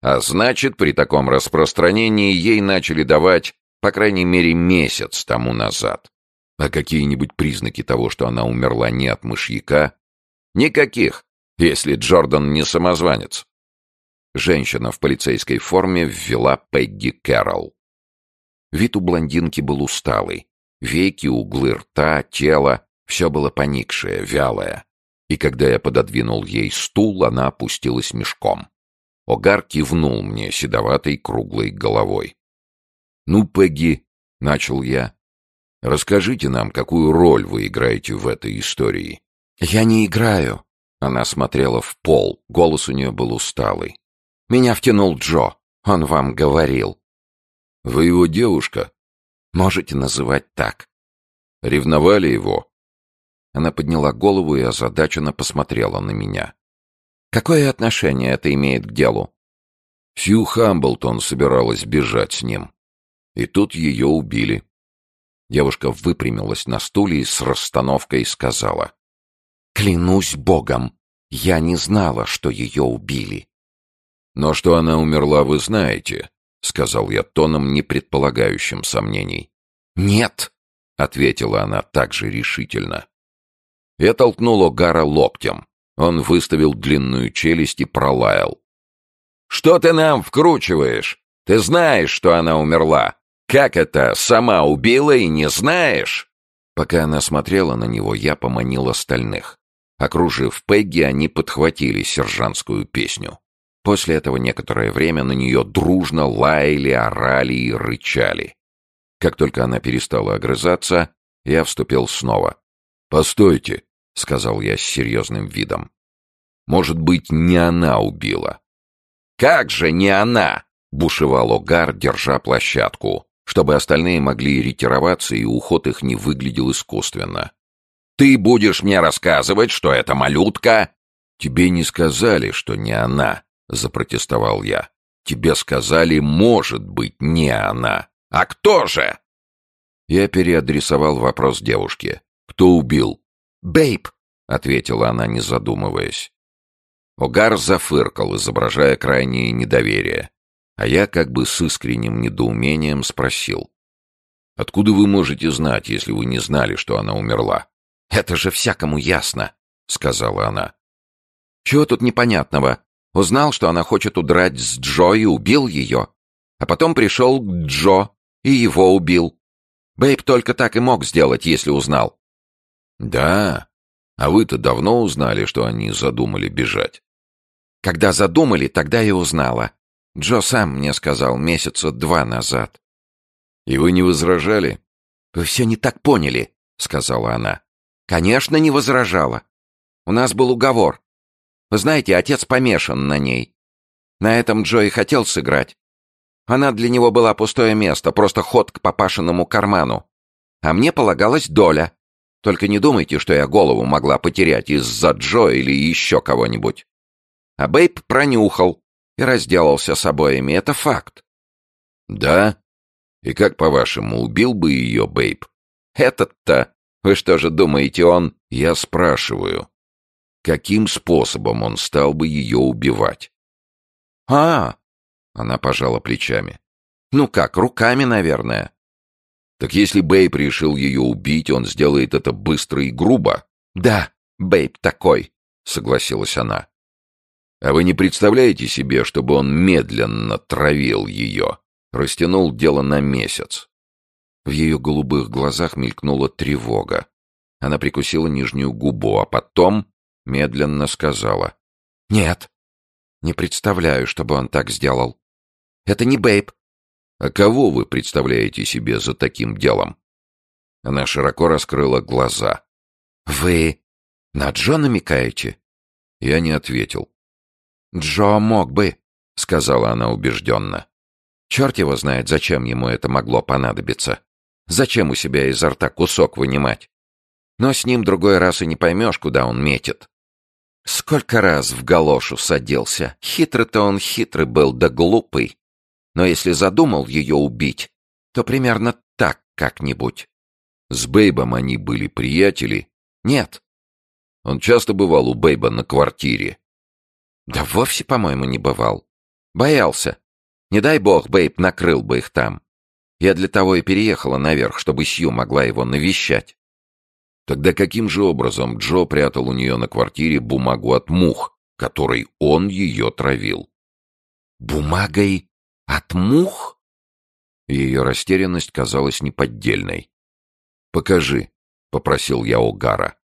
А значит, при таком распространении ей начали давать, по крайней мере, месяц тому назад. А какие-нибудь признаки того, что она умерла не от мышьяка? Никаких, если Джордан не самозванец. Женщина в полицейской форме ввела Пегги Кэрролл. Вид у блондинки был усталый. Веки, углы рта, тело — все было поникшее, вялое. И когда я пододвинул ей стул, она опустилась мешком. Огар кивнул мне седоватой круглой головой. «Ну, Пегги», — начал я, Расскажите нам, какую роль вы играете в этой истории?» «Я не играю». Она смотрела в пол, голос у нее был усталый. «Меня втянул Джо, он вам говорил». «Вы его девушка?» «Можете называть так». «Ревновали его?» Она подняла голову и озадаченно посмотрела на меня. «Какое отношение это имеет к делу?» Сью Хамблтон собиралась бежать с ним. И тут ее убили. Девушка выпрямилась на стуле и с расстановкой сказала. «Клянусь Богом, я не знала, что ее убили». «Но что она умерла, вы знаете», — сказал я тоном, не предполагающим сомнений. «Нет», — ответила она также решительно. Я толкнул Огара локтем. Он выставил длинную челюсть и пролаял. «Что ты нам вкручиваешь? Ты знаешь, что она умерла. Как это, сама убила и не знаешь?» Пока она смотрела на него, я поманил остальных. Окружив Пегги, они подхватили сержантскую песню. После этого некоторое время на нее дружно лаяли, орали и рычали. Как только она перестала огрызаться, я вступил снова. «Постойте», — сказал я с серьезным видом. «Может быть, не она убила?» «Как же не она?» — бушевал Огар, держа площадку чтобы остальные могли ретироваться и уход их не выглядел искусственно. «Ты будешь мне рассказывать, что это малютка?» «Тебе не сказали, что не она», — запротестовал я. «Тебе сказали, может быть, не она. А кто же?» Я переадресовал вопрос девушке. «Кто убил?» «Бейб», — ответила она, не задумываясь. Огар зафыркал, изображая крайнее недоверие. А я как бы с искренним недоумением спросил. «Откуда вы можете знать, если вы не знали, что она умерла?» «Это же всякому ясно», — сказала она. «Чего тут непонятного? Узнал, что она хочет удрать с Джо и убил ее. А потом пришел к Джо и его убил. Бэйб только так и мог сделать, если узнал». «Да, А вы-то давно узнали, что они задумали бежать? Когда задумали, тогда и узнала. Джо сам мне сказал месяца два назад. И вы не возражали? Вы все не так поняли, сказала она. Конечно, не возражала. У нас был уговор. Вы знаете, отец помешан на ней. На этом Джо и хотел сыграть. Она для него была пустое место, просто ход к папашиному карману. А мне полагалась доля. Только не думайте, что я голову могла потерять из-за Джо или еще кого-нибудь. А Бейб пронюхал и разделался с обоими. Это факт. Да? И как, по-вашему, убил бы ее Бейб? Этот-то... Вы что же думаете, он... Я спрашиваю. Каким способом он стал бы ее убивать? А, она пожала плечами. Ну как, руками, наверное. Так если Бейб решил ее убить, он сделает это быстро и грубо. Да, Бейб такой, согласилась она. А вы не представляете себе, чтобы он медленно травил ее? Растянул дело на месяц. В ее голубых глазах мелькнула тревога. Она прикусила нижнюю губу, а потом медленно сказала. «Нет, не представляю, чтобы он так сделал. Это не Бейб. А кого вы представляете себе за таким делом? Она широко раскрыла глаза. Вы на Джо намекаете? Я не ответил. Джо мог бы, сказала она убежденно. Черт его знает, зачем ему это могло понадобиться. Зачем у себя изо рта кусок вынимать? Но с ним другой раз и не поймешь, куда он метит. Сколько раз в галошу садился. Хитрый-то он хитрый был, да глупый. Но если задумал ее убить, то примерно так как-нибудь. С Бейбом они были приятели? Нет. Он часто бывал у Бейба на квартире? Да вовсе, по-моему, не бывал. Боялся. Не дай бог, Бейб накрыл бы их там. Я для того и переехала наверх, чтобы Сью могла его навещать. Тогда каким же образом Джо прятал у нее на квартире бумагу от мух, которой он ее травил? Бумагой от мух? Ее растерянность казалась неподдельной. «Покажи», — попросил я Огара.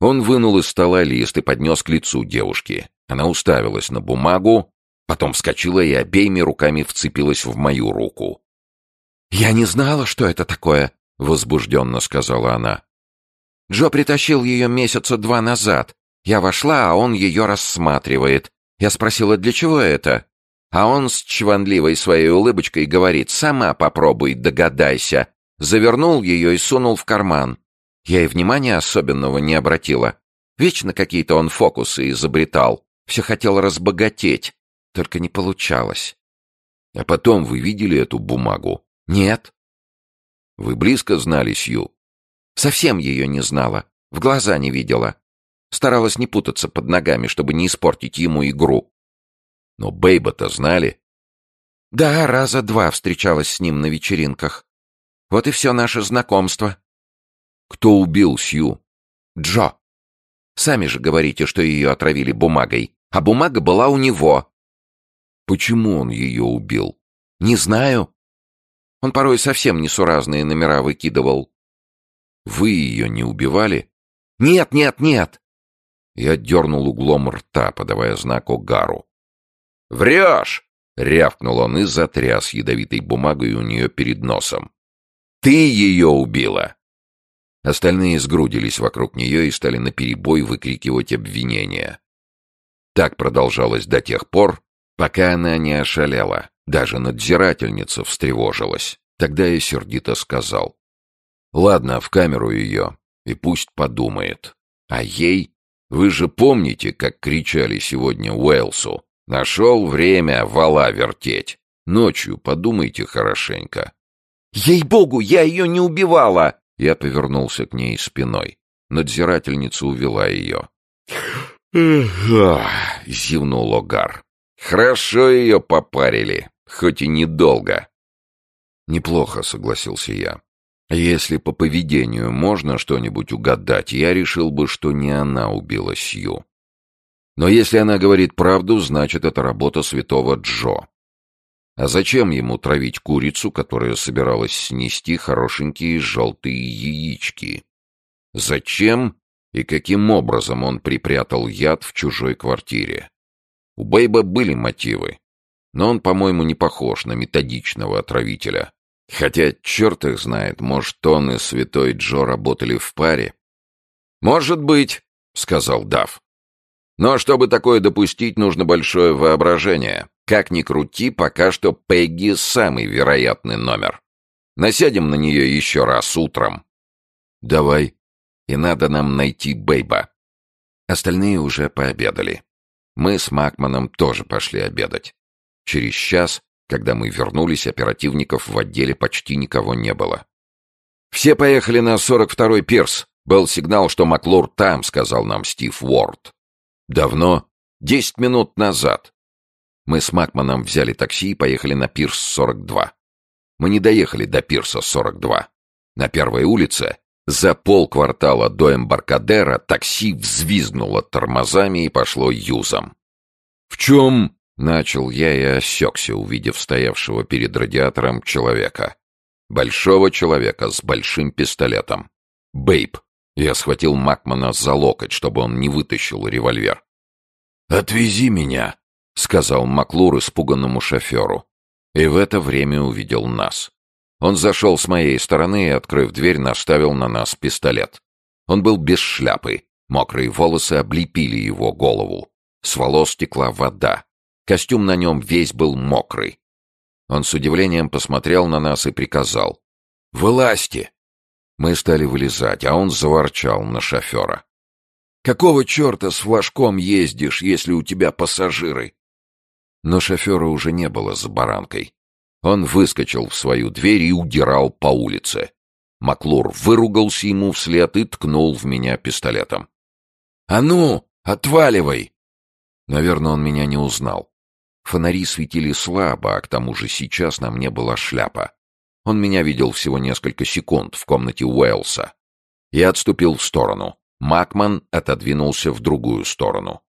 Он вынул из стола лист и поднес к лицу девушки. Она уставилась на бумагу, потом вскочила и обеими руками вцепилась в мою руку. «Я не знала, что это такое», — возбужденно сказала она. Джо притащил ее месяца два назад. Я вошла, а он ее рассматривает. Я спросила, для чего это? А он с чванливой своей улыбочкой говорит, сама попробуй, догадайся. Завернул ее и сунул в карман. Я и внимания особенного не обратила. Вечно какие-то он фокусы изобретал. Все хотел разбогатеть. Только не получалось. А потом вы видели эту бумагу? Нет. Вы близко знали Сью? Совсем ее не знала, в глаза не видела. Старалась не путаться под ногами, чтобы не испортить ему игру. Но Бейба-то знали. Да, раза два встречалась с ним на вечеринках. Вот и все наше знакомство. Кто убил Сью? Джо. Сами же говорите, что ее отравили бумагой, а бумага была у него. Почему он ее убил? Не знаю. Он порой совсем несуразные номера выкидывал. Вы ее не убивали? Нет, нет, нет. Я дернул углом рта, подавая знак Огару. «Врешь!» — рявкнул он и затряс ядовитой бумагой у нее перед носом. «Ты ее убила!» Остальные сгрудились вокруг нее и стали наперебой выкрикивать обвинения. Так продолжалось до тех пор, пока она не ошалела. Даже надзирательница встревожилась. Тогда я сердито сказал. Ладно, в камеру ее, и пусть подумает. А ей? Вы же помните, как кричали сегодня Уэлсу? Нашел время вала вертеть. Ночью подумайте хорошенько. «Ей-богу, я ее не убивала!» Я повернулся к ней спиной. Надзирательница увела ее. зевнул Огар. «Хорошо ее попарили, хоть и недолго». «Неплохо», — согласился я. Если по поведению можно что-нибудь угадать, я решил бы, что не она убила Сью. Но если она говорит правду, значит, это работа святого Джо. А зачем ему травить курицу, которая собиралась снести хорошенькие желтые яички? Зачем? И каким образом он припрятал яд в чужой квартире? У Бейба были мотивы, но он, по-моему, не похож на методичного отравителя. Хотя, черт их знает, может, он и святой Джо работали в паре? «Может быть», — сказал Дав. «Но чтобы такое допустить, нужно большое воображение. Как ни крути, пока что Пегги — самый вероятный номер. Насядем на нее еще раз утром». «Давай. И надо нам найти Бейба». Остальные уже пообедали. Мы с Макманом тоже пошли обедать. Через час когда мы вернулись, оперативников в отделе почти никого не было. «Все поехали на 42-й пирс. Был сигнал, что Маклур там», — сказал нам Стив Уорд. «Давно? Десять минут назад». Мы с Макманом взяли такси и поехали на пирс 42. Мы не доехали до пирса 42. На первой улице, за полквартала до Эмбаркадера, такси взвизгнуло тормозами и пошло юзом. «В чем?» Начал я и осекся, увидев стоявшего перед радиатором человека. Большого человека с большим пистолетом. Бейб. Я схватил Макмана за локоть, чтобы он не вытащил револьвер. «Отвези меня», — сказал Маклур испуганному шоферу. И в это время увидел нас. Он зашел с моей стороны и, открыв дверь, наставил на нас пистолет. Он был без шляпы. Мокрые волосы облепили его голову. С волос текла вода. Костюм на нем весь был мокрый. Он с удивлением посмотрел на нас и приказал. «Вылазьте!» Мы стали вылезать, а он заворчал на шофера. «Какого черта с флажком ездишь, если у тебя пассажиры?» Но шофера уже не было за баранкой. Он выскочил в свою дверь и удирал по улице. Маклур выругался ему вслед и ткнул в меня пистолетом. «А ну, отваливай!» Наверное, он меня не узнал. Фонари светили слабо, а к тому же сейчас на мне была шляпа. Он меня видел всего несколько секунд в комнате Уэлса. Я отступил в сторону. Макман отодвинулся в другую сторону.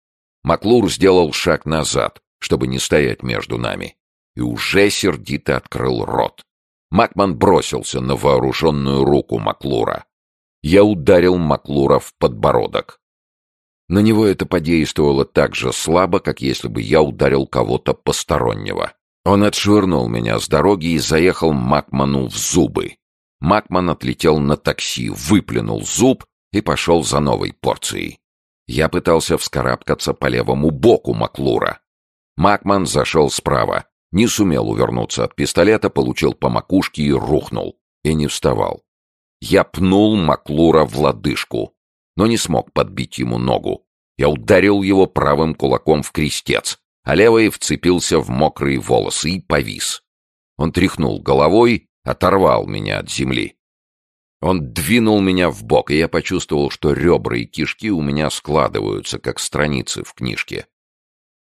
Маклур сделал шаг назад, чтобы не стоять между нами, и уже сердито открыл рот. Макман бросился на вооруженную руку Маклура. Я ударил Маклура в подбородок. На него это подействовало так же слабо, как если бы я ударил кого-то постороннего. Он отшвырнул меня с дороги и заехал Макману в зубы. Макман отлетел на такси, выплюнул зуб и пошел за новой порцией. Я пытался вскарабкаться по левому боку Маклура. Макман зашел справа, не сумел увернуться от пистолета, получил по макушке и рухнул. И не вставал. Я пнул Маклура в лодыжку но не смог подбить ему ногу. Я ударил его правым кулаком в крестец, а левый вцепился в мокрые волосы и повис. Он тряхнул головой, оторвал меня от земли. Он двинул меня в бок, и я почувствовал, что ребра и кишки у меня складываются, как страницы в книжке.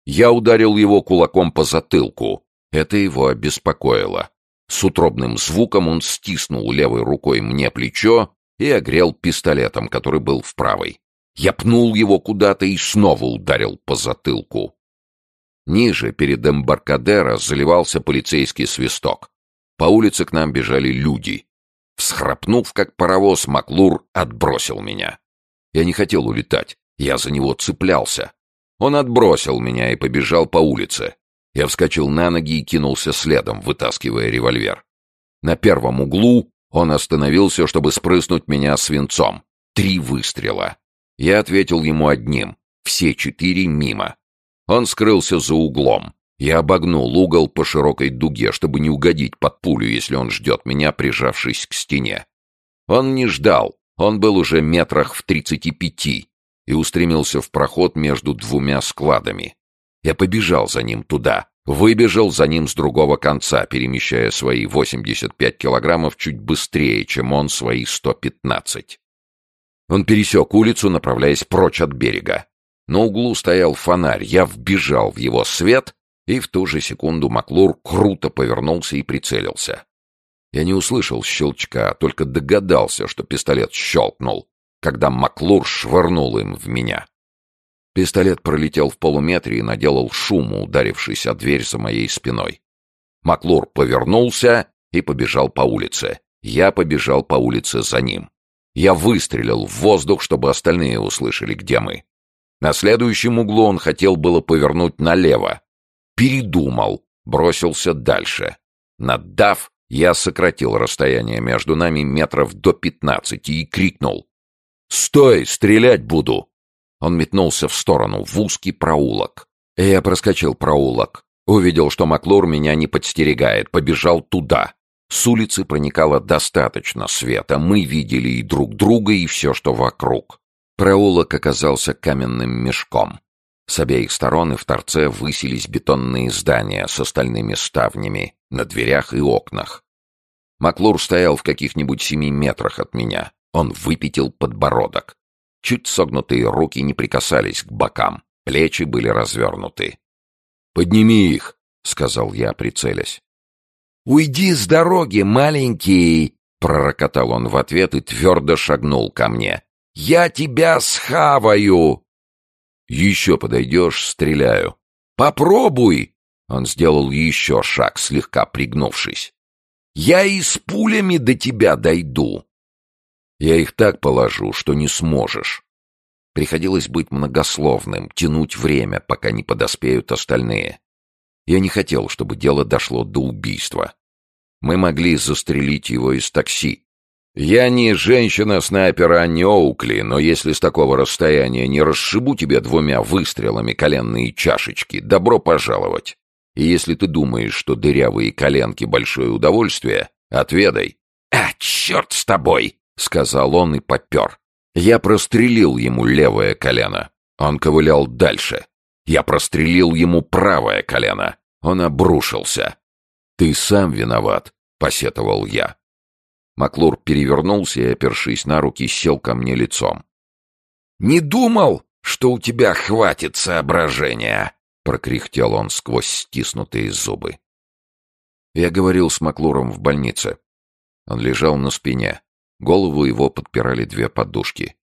Я ударил его кулаком по затылку. Это его обеспокоило. С утробным звуком он стиснул левой рукой мне плечо и огрел пистолетом, который был в правой. Я пнул его куда-то и снова ударил по затылку. Ниже, перед эмбаркадера, заливался полицейский свисток. По улице к нам бежали люди. Всхрапнув, как паровоз, Маклур отбросил меня. Я не хотел улетать, я за него цеплялся. Он отбросил меня и побежал по улице. Я вскочил на ноги и кинулся следом, вытаскивая револьвер. На первом углу он остановился, чтобы спрыснуть меня свинцом. Три выстрела. Я ответил ему одним. Все четыре мимо. Он скрылся за углом. Я обогнул угол по широкой дуге, чтобы не угодить под пулю, если он ждет меня, прижавшись к стене. Он не ждал. Он был уже метрах в тридцати пяти и устремился в проход между двумя складами. Я побежал за ним туда, Выбежал за ним с другого конца, перемещая свои 85 килограммов чуть быстрее, чем он свои 115. Он пересек улицу, направляясь прочь от берега. На углу стоял фонарь, я вбежал в его свет, и в ту же секунду Маклур круто повернулся и прицелился. Я не услышал щелчка, а только догадался, что пистолет щелкнул, когда Маклур швырнул им в меня. Пистолет пролетел в полуметре и наделал шуму, ударившись о дверь за моей спиной. Маклур повернулся и побежал по улице. Я побежал по улице за ним. Я выстрелил в воздух, чтобы остальные услышали, где мы. На следующем углу он хотел было повернуть налево. Передумал, бросился дальше. Наддав, я сократил расстояние между нами метров до пятнадцати и крикнул. «Стой, стрелять буду!» Он метнулся в сторону, в узкий проулок. Я проскочил проулок. Увидел, что Маклур меня не подстерегает, побежал туда. С улицы проникало достаточно света, мы видели и друг друга, и все, что вокруг. Проулок оказался каменным мешком. С обеих сторон и в торце высились бетонные здания с остальными ставнями на дверях и окнах. Маклур стоял в каких-нибудь семи метрах от меня. Он выпятил подбородок. Чуть согнутые руки не прикасались к бокам, плечи были развернуты. «Подними их», — сказал я, прицелясь. «Уйди с дороги, маленький!» — пророкотал он в ответ и твердо шагнул ко мне. «Я тебя схаваю!» «Еще подойдешь, стреляю». «Попробуй!» Он сделал еще шаг, слегка пригнувшись. «Я и с пулями до тебя дойду!» «Я их так положу, что не сможешь». Приходилось быть многословным, тянуть время, пока не подоспеют остальные. Я не хотел, чтобы дело дошло до убийства. Мы могли застрелить его из такси. Я не женщина-снайпера Анни Оукли, но если с такого расстояния не расшибу тебе двумя выстрелами коленные чашечки, добро пожаловать. И если ты думаешь, что дырявые коленки — большое удовольствие, отведай. «А, черт с тобой!» — сказал он и попер. Я прострелил ему левое колено. Он ковылял дальше. Я прострелил ему правое колено. Он обрушился. «Ты сам виноват», — посетовал я. Маклур перевернулся и, опершись на руки, сел ко мне лицом. «Не думал, что у тебя хватит соображения!» — прокряхтел он сквозь стиснутые зубы. Я говорил с Маклуром в больнице. Он лежал на спине. Голову его подпирали две подушки.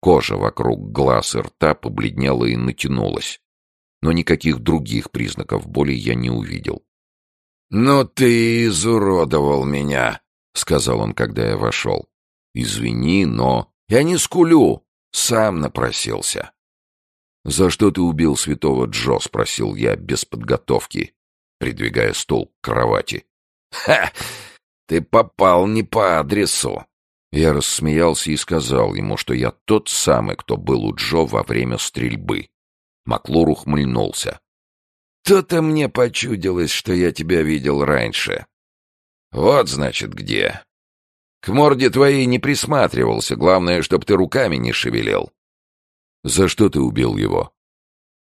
Кожа вокруг глаз и рта побледнела и натянулась но никаких других признаков боли я не увидел. «Ну ты изуродовал меня», — сказал он, когда я вошел. «Извини, но...» «Я не скулю, сам напросился». «За что ты убил святого Джо?» — спросил я без подготовки, придвигая стул к кровати. «Ха! Ты попал не по адресу!» Я рассмеялся и сказал ему, что я тот самый, кто был у Джо во время стрельбы. Маклур ухмыльнулся. «То-то мне почудилось, что я тебя видел раньше. Вот, значит, где. К морде твоей не присматривался, главное, чтоб ты руками не шевелил». «За что ты убил его?»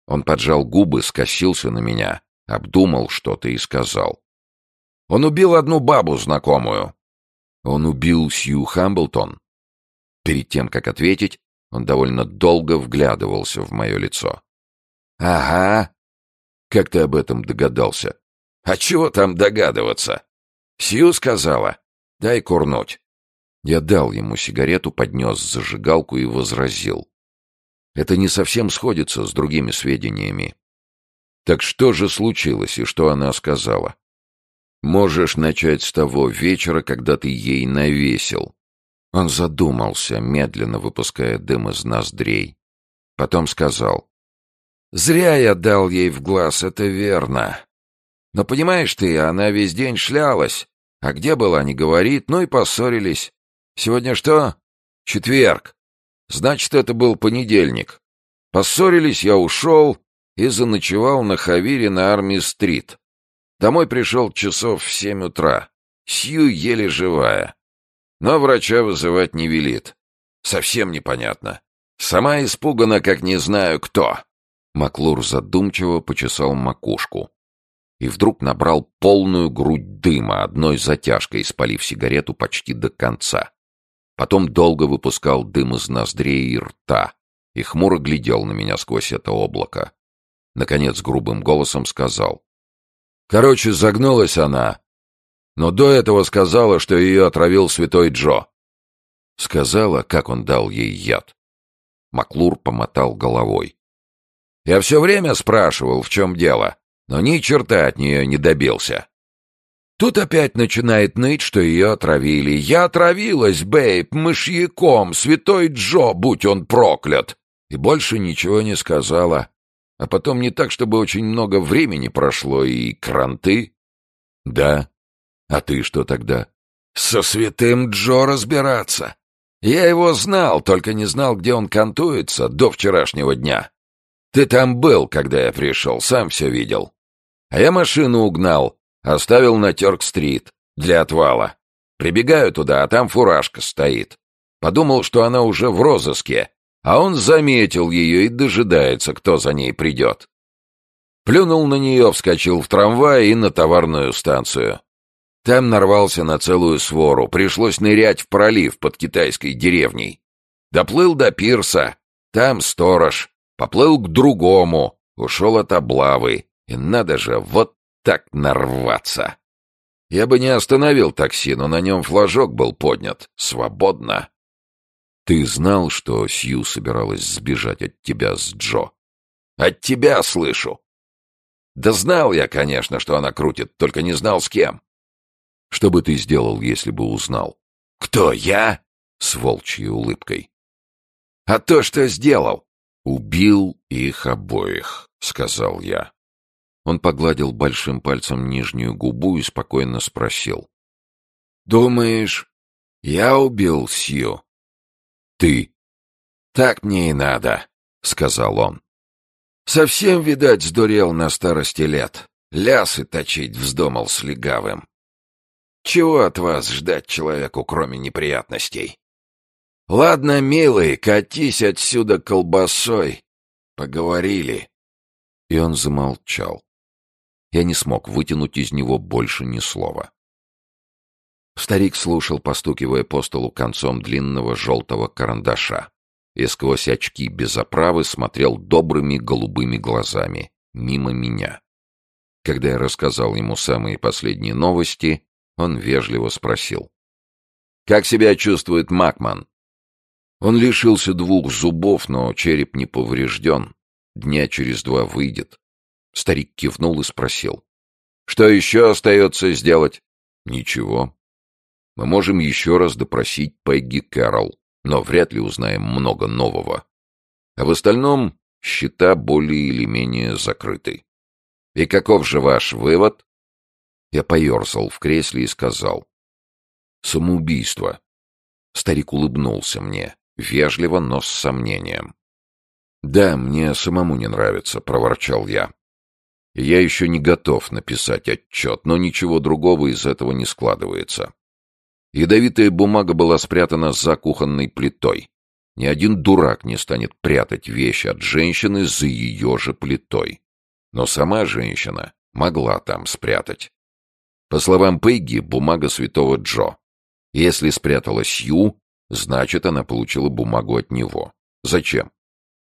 Он поджал губы, скосился на меня, обдумал что-то и сказал. «Он убил одну бабу знакомую». «Он убил Сью Хамблтон?» Перед тем, как ответить, он довольно долго вглядывался в мое лицо. «Ага. Как ты об этом догадался?» «А чего там догадываться?» «Сью сказала. Дай курнуть». Я дал ему сигарету, поднес зажигалку и возразил. Это не совсем сходится с другими сведениями. Так что же случилось и что она сказала? Можешь начать с того вечера, когда ты ей навесил. Он задумался, медленно выпуская дым из ноздрей. Потом сказал. Зря я дал ей в глаз, это верно. Но понимаешь ты, она весь день шлялась. А где была, не говорит, ну и поссорились. Сегодня что? Четверг. Значит, это был понедельник. Поссорились, я ушел и заночевал на Хавире на Арми-стрит. Домой пришел часов в семь утра. Сью еле живая. Но врача вызывать не велит. Совсем непонятно. Сама испугана, как не знаю кто. Маклур задумчиво почесал макушку и вдруг набрал полную грудь дыма, одной затяжкой спалив сигарету почти до конца. Потом долго выпускал дым из ноздрей и рта и хмуро глядел на меня сквозь это облако. Наконец грубым голосом сказал. «Короче, загнулась она, но до этого сказала, что ее отравил святой Джо». Сказала, как он дал ей яд. Маклур помотал головой. Я все время спрашивал, в чем дело, но ни черта от нее не добился. Тут опять начинает ныть, что ее отравили. «Я отравилась, бейб, мышьяком, святой Джо, будь он проклят!» И больше ничего не сказала. А потом не так, чтобы очень много времени прошло, и кранты. «Да. А ты что тогда?» «Со святым Джо разбираться. Я его знал, только не знал, где он кантуется до вчерашнего дня. Ты там был, когда я пришел, сам все видел. А я машину угнал, оставил на Терк-стрит для отвала. Прибегаю туда, а там фуражка стоит. Подумал, что она уже в розыске, а он заметил ее и дожидается, кто за ней придет. Плюнул на нее, вскочил в трамвай и на товарную станцию. Там нарвался на целую свору, пришлось нырять в пролив под китайской деревней. Доплыл до пирса, там сторож, поплыл к другому, ушел от облавы. И надо же, вот так нарваться. Я бы не остановил такси, но на нем флажок был поднят. Свободно. Ты знал, что Сью собиралась сбежать от тебя с Джо? От тебя слышу. Да знал я, конечно, что она крутит, только не знал с кем. Что бы ты сделал, если бы узнал? Кто, я? С волчьей улыбкой. А то, что сделал? Убил их обоих, сказал я. Он погладил большим пальцем нижнюю губу и спокойно спросил. «Думаешь, я убил Сью?» «Ты». «Так мне и надо», — сказал он. «Совсем, видать, сдурел на старости лет. Лясы точить вздумал с легавым. Чего от вас ждать человеку, кроме неприятностей? Ладно, милый, катись отсюда колбасой. Поговорили. И он замолчал. Я не смог вытянуть из него больше ни слова. Старик слушал, постукивая по столу концом длинного желтого карандаша, и сквозь очки без оправы смотрел добрыми голубыми глазами мимо меня. Когда я рассказал ему самые последние новости, он вежливо спросил. «Как себя чувствует Макман?» Он лишился двух зубов, но череп не поврежден. Дня через два выйдет. Старик кивнул и спросил. «Что еще остается сделать?» «Ничего. Мы можем еще раз допросить Пегги Кэрролл, но вряд ли узнаем много нового. А в остальном счета более или менее закрыты. И каков же ваш вывод?» Я поерзал в кресле и сказал. «Самоубийство». Старик улыбнулся мне, вежливо, но с сомнением. «Да, мне самому не нравится», — проворчал я. «Я еще не готов написать отчет, но ничего другого из этого не складывается». Ядовитая бумага была спрятана за кухонной плитой. Ни один дурак не станет прятать вещь от женщины за ее же плитой. Но сама женщина могла там спрятать. По словам Пегги, бумага святого Джо. Если спрятала Сью, значит, она получила бумагу от него. Зачем?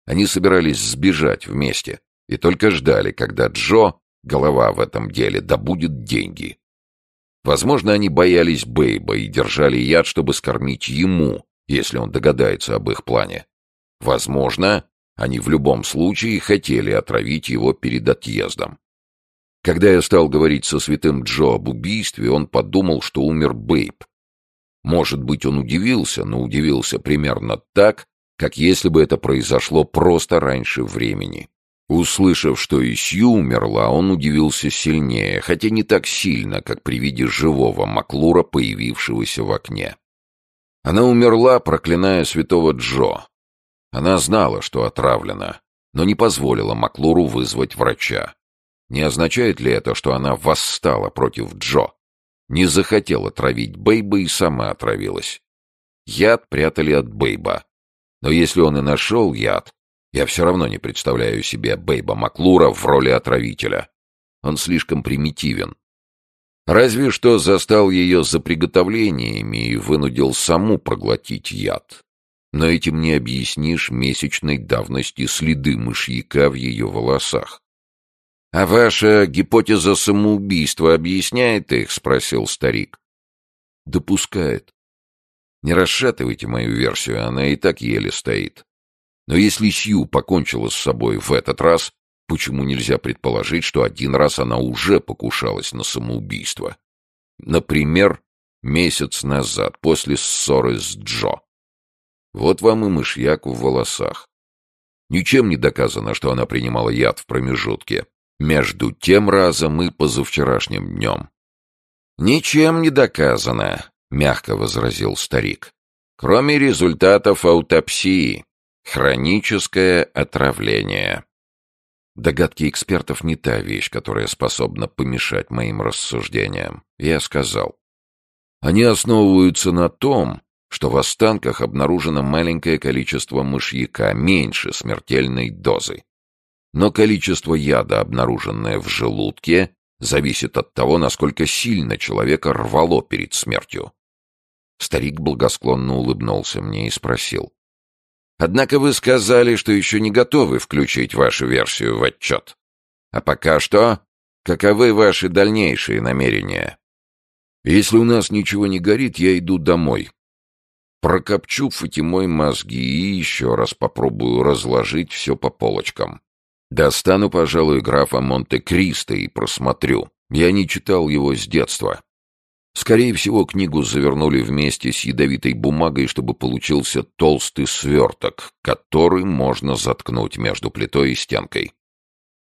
Они собирались сбежать вместе и только ждали, когда Джо, голова в этом деле, добудет деньги. Возможно, они боялись Бейба и держали яд, чтобы скормить ему, если он догадается об их плане. Возможно, они в любом случае хотели отравить его перед отъездом. Когда я стал говорить со святым Джо об убийстве, он подумал, что умер Бейб. Может быть, он удивился, но удивился примерно так, как если бы это произошло просто раньше времени. Услышав, что и умерла, он удивился сильнее, хотя не так сильно, как при виде живого Маклура, появившегося в окне. Она умерла, проклиная святого Джо. Она знала, что отравлена, но не позволила Маклуру вызвать врача. Не означает ли это, что она восстала против Джо? Не захотела травить Бейба и сама отравилась. Яд прятали от Бейба. Но если он и нашел яд, я все равно не представляю себе Бейба Маклура в роли отравителя. Он слишком примитивен. Разве что застал ее за приготовлениями и вынудил саму проглотить яд. Но этим не объяснишь месячной давности следы мышьяка в ее волосах. «А ваша гипотеза самоубийства объясняет их?» — спросил старик. «Допускает. Не расшатывайте мою версию, она и так еле стоит. Но если Сью покончила с собой в этот раз, почему нельзя предположить, что один раз она уже покушалась на самоубийство? Например, месяц назад, после ссоры с Джо. Вот вам и мышьяк в волосах. Ничем не доказано, что она принимала яд в промежутке. Между тем разом и позавчерашним днем. «Ничем не доказано», — мягко возразил старик. «Кроме результатов аутопсии. Хроническое отравление». Догадки экспертов не та вещь, которая способна помешать моим рассуждениям. Я сказал. Они основываются на том, что в останках обнаружено маленькое количество мышьяка, меньше смертельной дозы. Но количество яда, обнаруженное в желудке, зависит от того, насколько сильно человека рвало перед смертью. Старик благосклонно улыбнулся мне и спросил. Однако вы сказали, что еще не готовы включить вашу версию в отчет. А пока что, каковы ваши дальнейшие намерения? Если у нас ничего не горит, я иду домой. Прокопчу Фатимой мозги и еще раз попробую разложить все по полочкам. Достану, пожалуй, графа Монте-Кристо и просмотрю. Я не читал его с детства. Скорее всего, книгу завернули вместе с ядовитой бумагой, чтобы получился толстый сверток, который можно заткнуть между плитой и стенкой.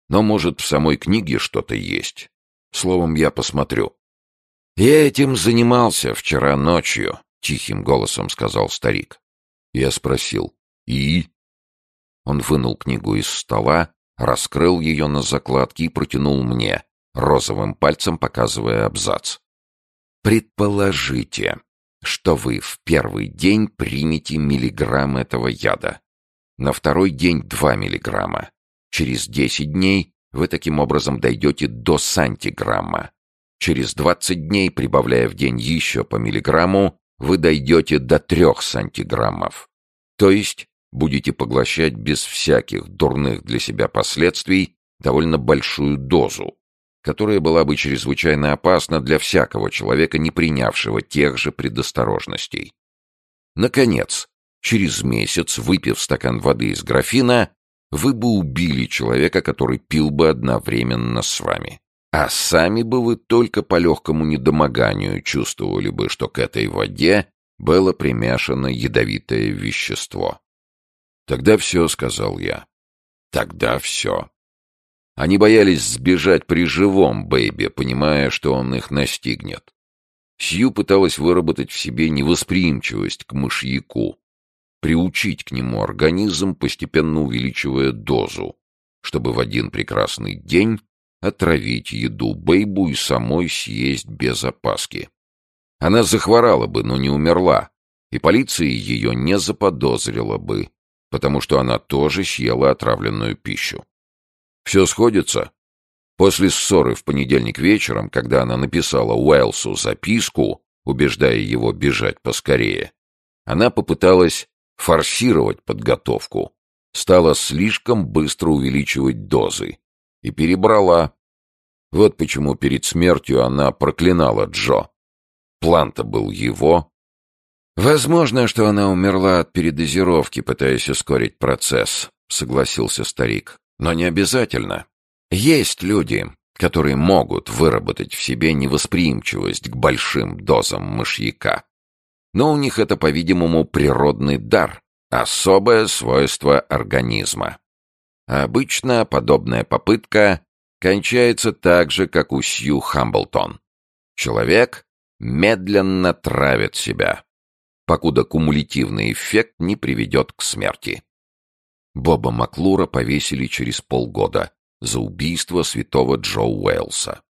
Но, может, в самой книге что-то есть. Словом, я посмотрю. «Я этим занимался вчера ночью», — тихим голосом сказал старик. Я спросил. «И?» Он вынул книгу из стола, раскрыл ее на закладке и протянул мне, розовым пальцем показывая абзац. Предположите, что вы в первый день примете миллиграмм этого яда. На второй день 2 миллиграмма. Через 10 дней вы таким образом дойдете до сантиграмма. Через 20 дней, прибавляя в день еще по миллиграмму, вы дойдете до 3 сантиграммов. То есть будете поглощать без всяких дурных для себя последствий довольно большую дозу, которая была бы чрезвычайно опасна для всякого человека, не принявшего тех же предосторожностей. Наконец, через месяц, выпив стакан воды из графина, вы бы убили человека, который пил бы одновременно с вами. А сами бы вы только по легкому недомоганию чувствовали бы, что к этой воде было примешано ядовитое вещество. «Тогда все», — сказал я. «Тогда все». Они боялись сбежать при живом Бэйбе, понимая, что он их настигнет. Сью пыталась выработать в себе невосприимчивость к мышьяку, приучить к нему организм, постепенно увеличивая дозу, чтобы в один прекрасный день отравить еду Бэйбу и самой съесть без опаски. Она захворала бы, но не умерла, и полиция ее не заподозрила бы, потому что она тоже съела отравленную пищу. Все сходится. После ссоры в понедельник вечером, когда она написала Уэлсу записку, убеждая его бежать поскорее, она попыталась форсировать подготовку, стала слишком быстро увеличивать дозы и перебрала. Вот почему перед смертью она проклинала Джо. План-то был его. Возможно, что она умерла от передозировки, пытаясь ускорить процесс, согласился старик. Но не обязательно. Есть люди, которые могут выработать в себе невосприимчивость к большим дозам мышьяка. Но у них это, по-видимому, природный дар, особое свойство организма. обычно подобная попытка кончается так же, как у Сью Хамблтон. Человек медленно травит себя, покуда кумулятивный эффект не приведет к смерти. Боба Маклура повесили через полгода за убийство святого Джо Уэлса.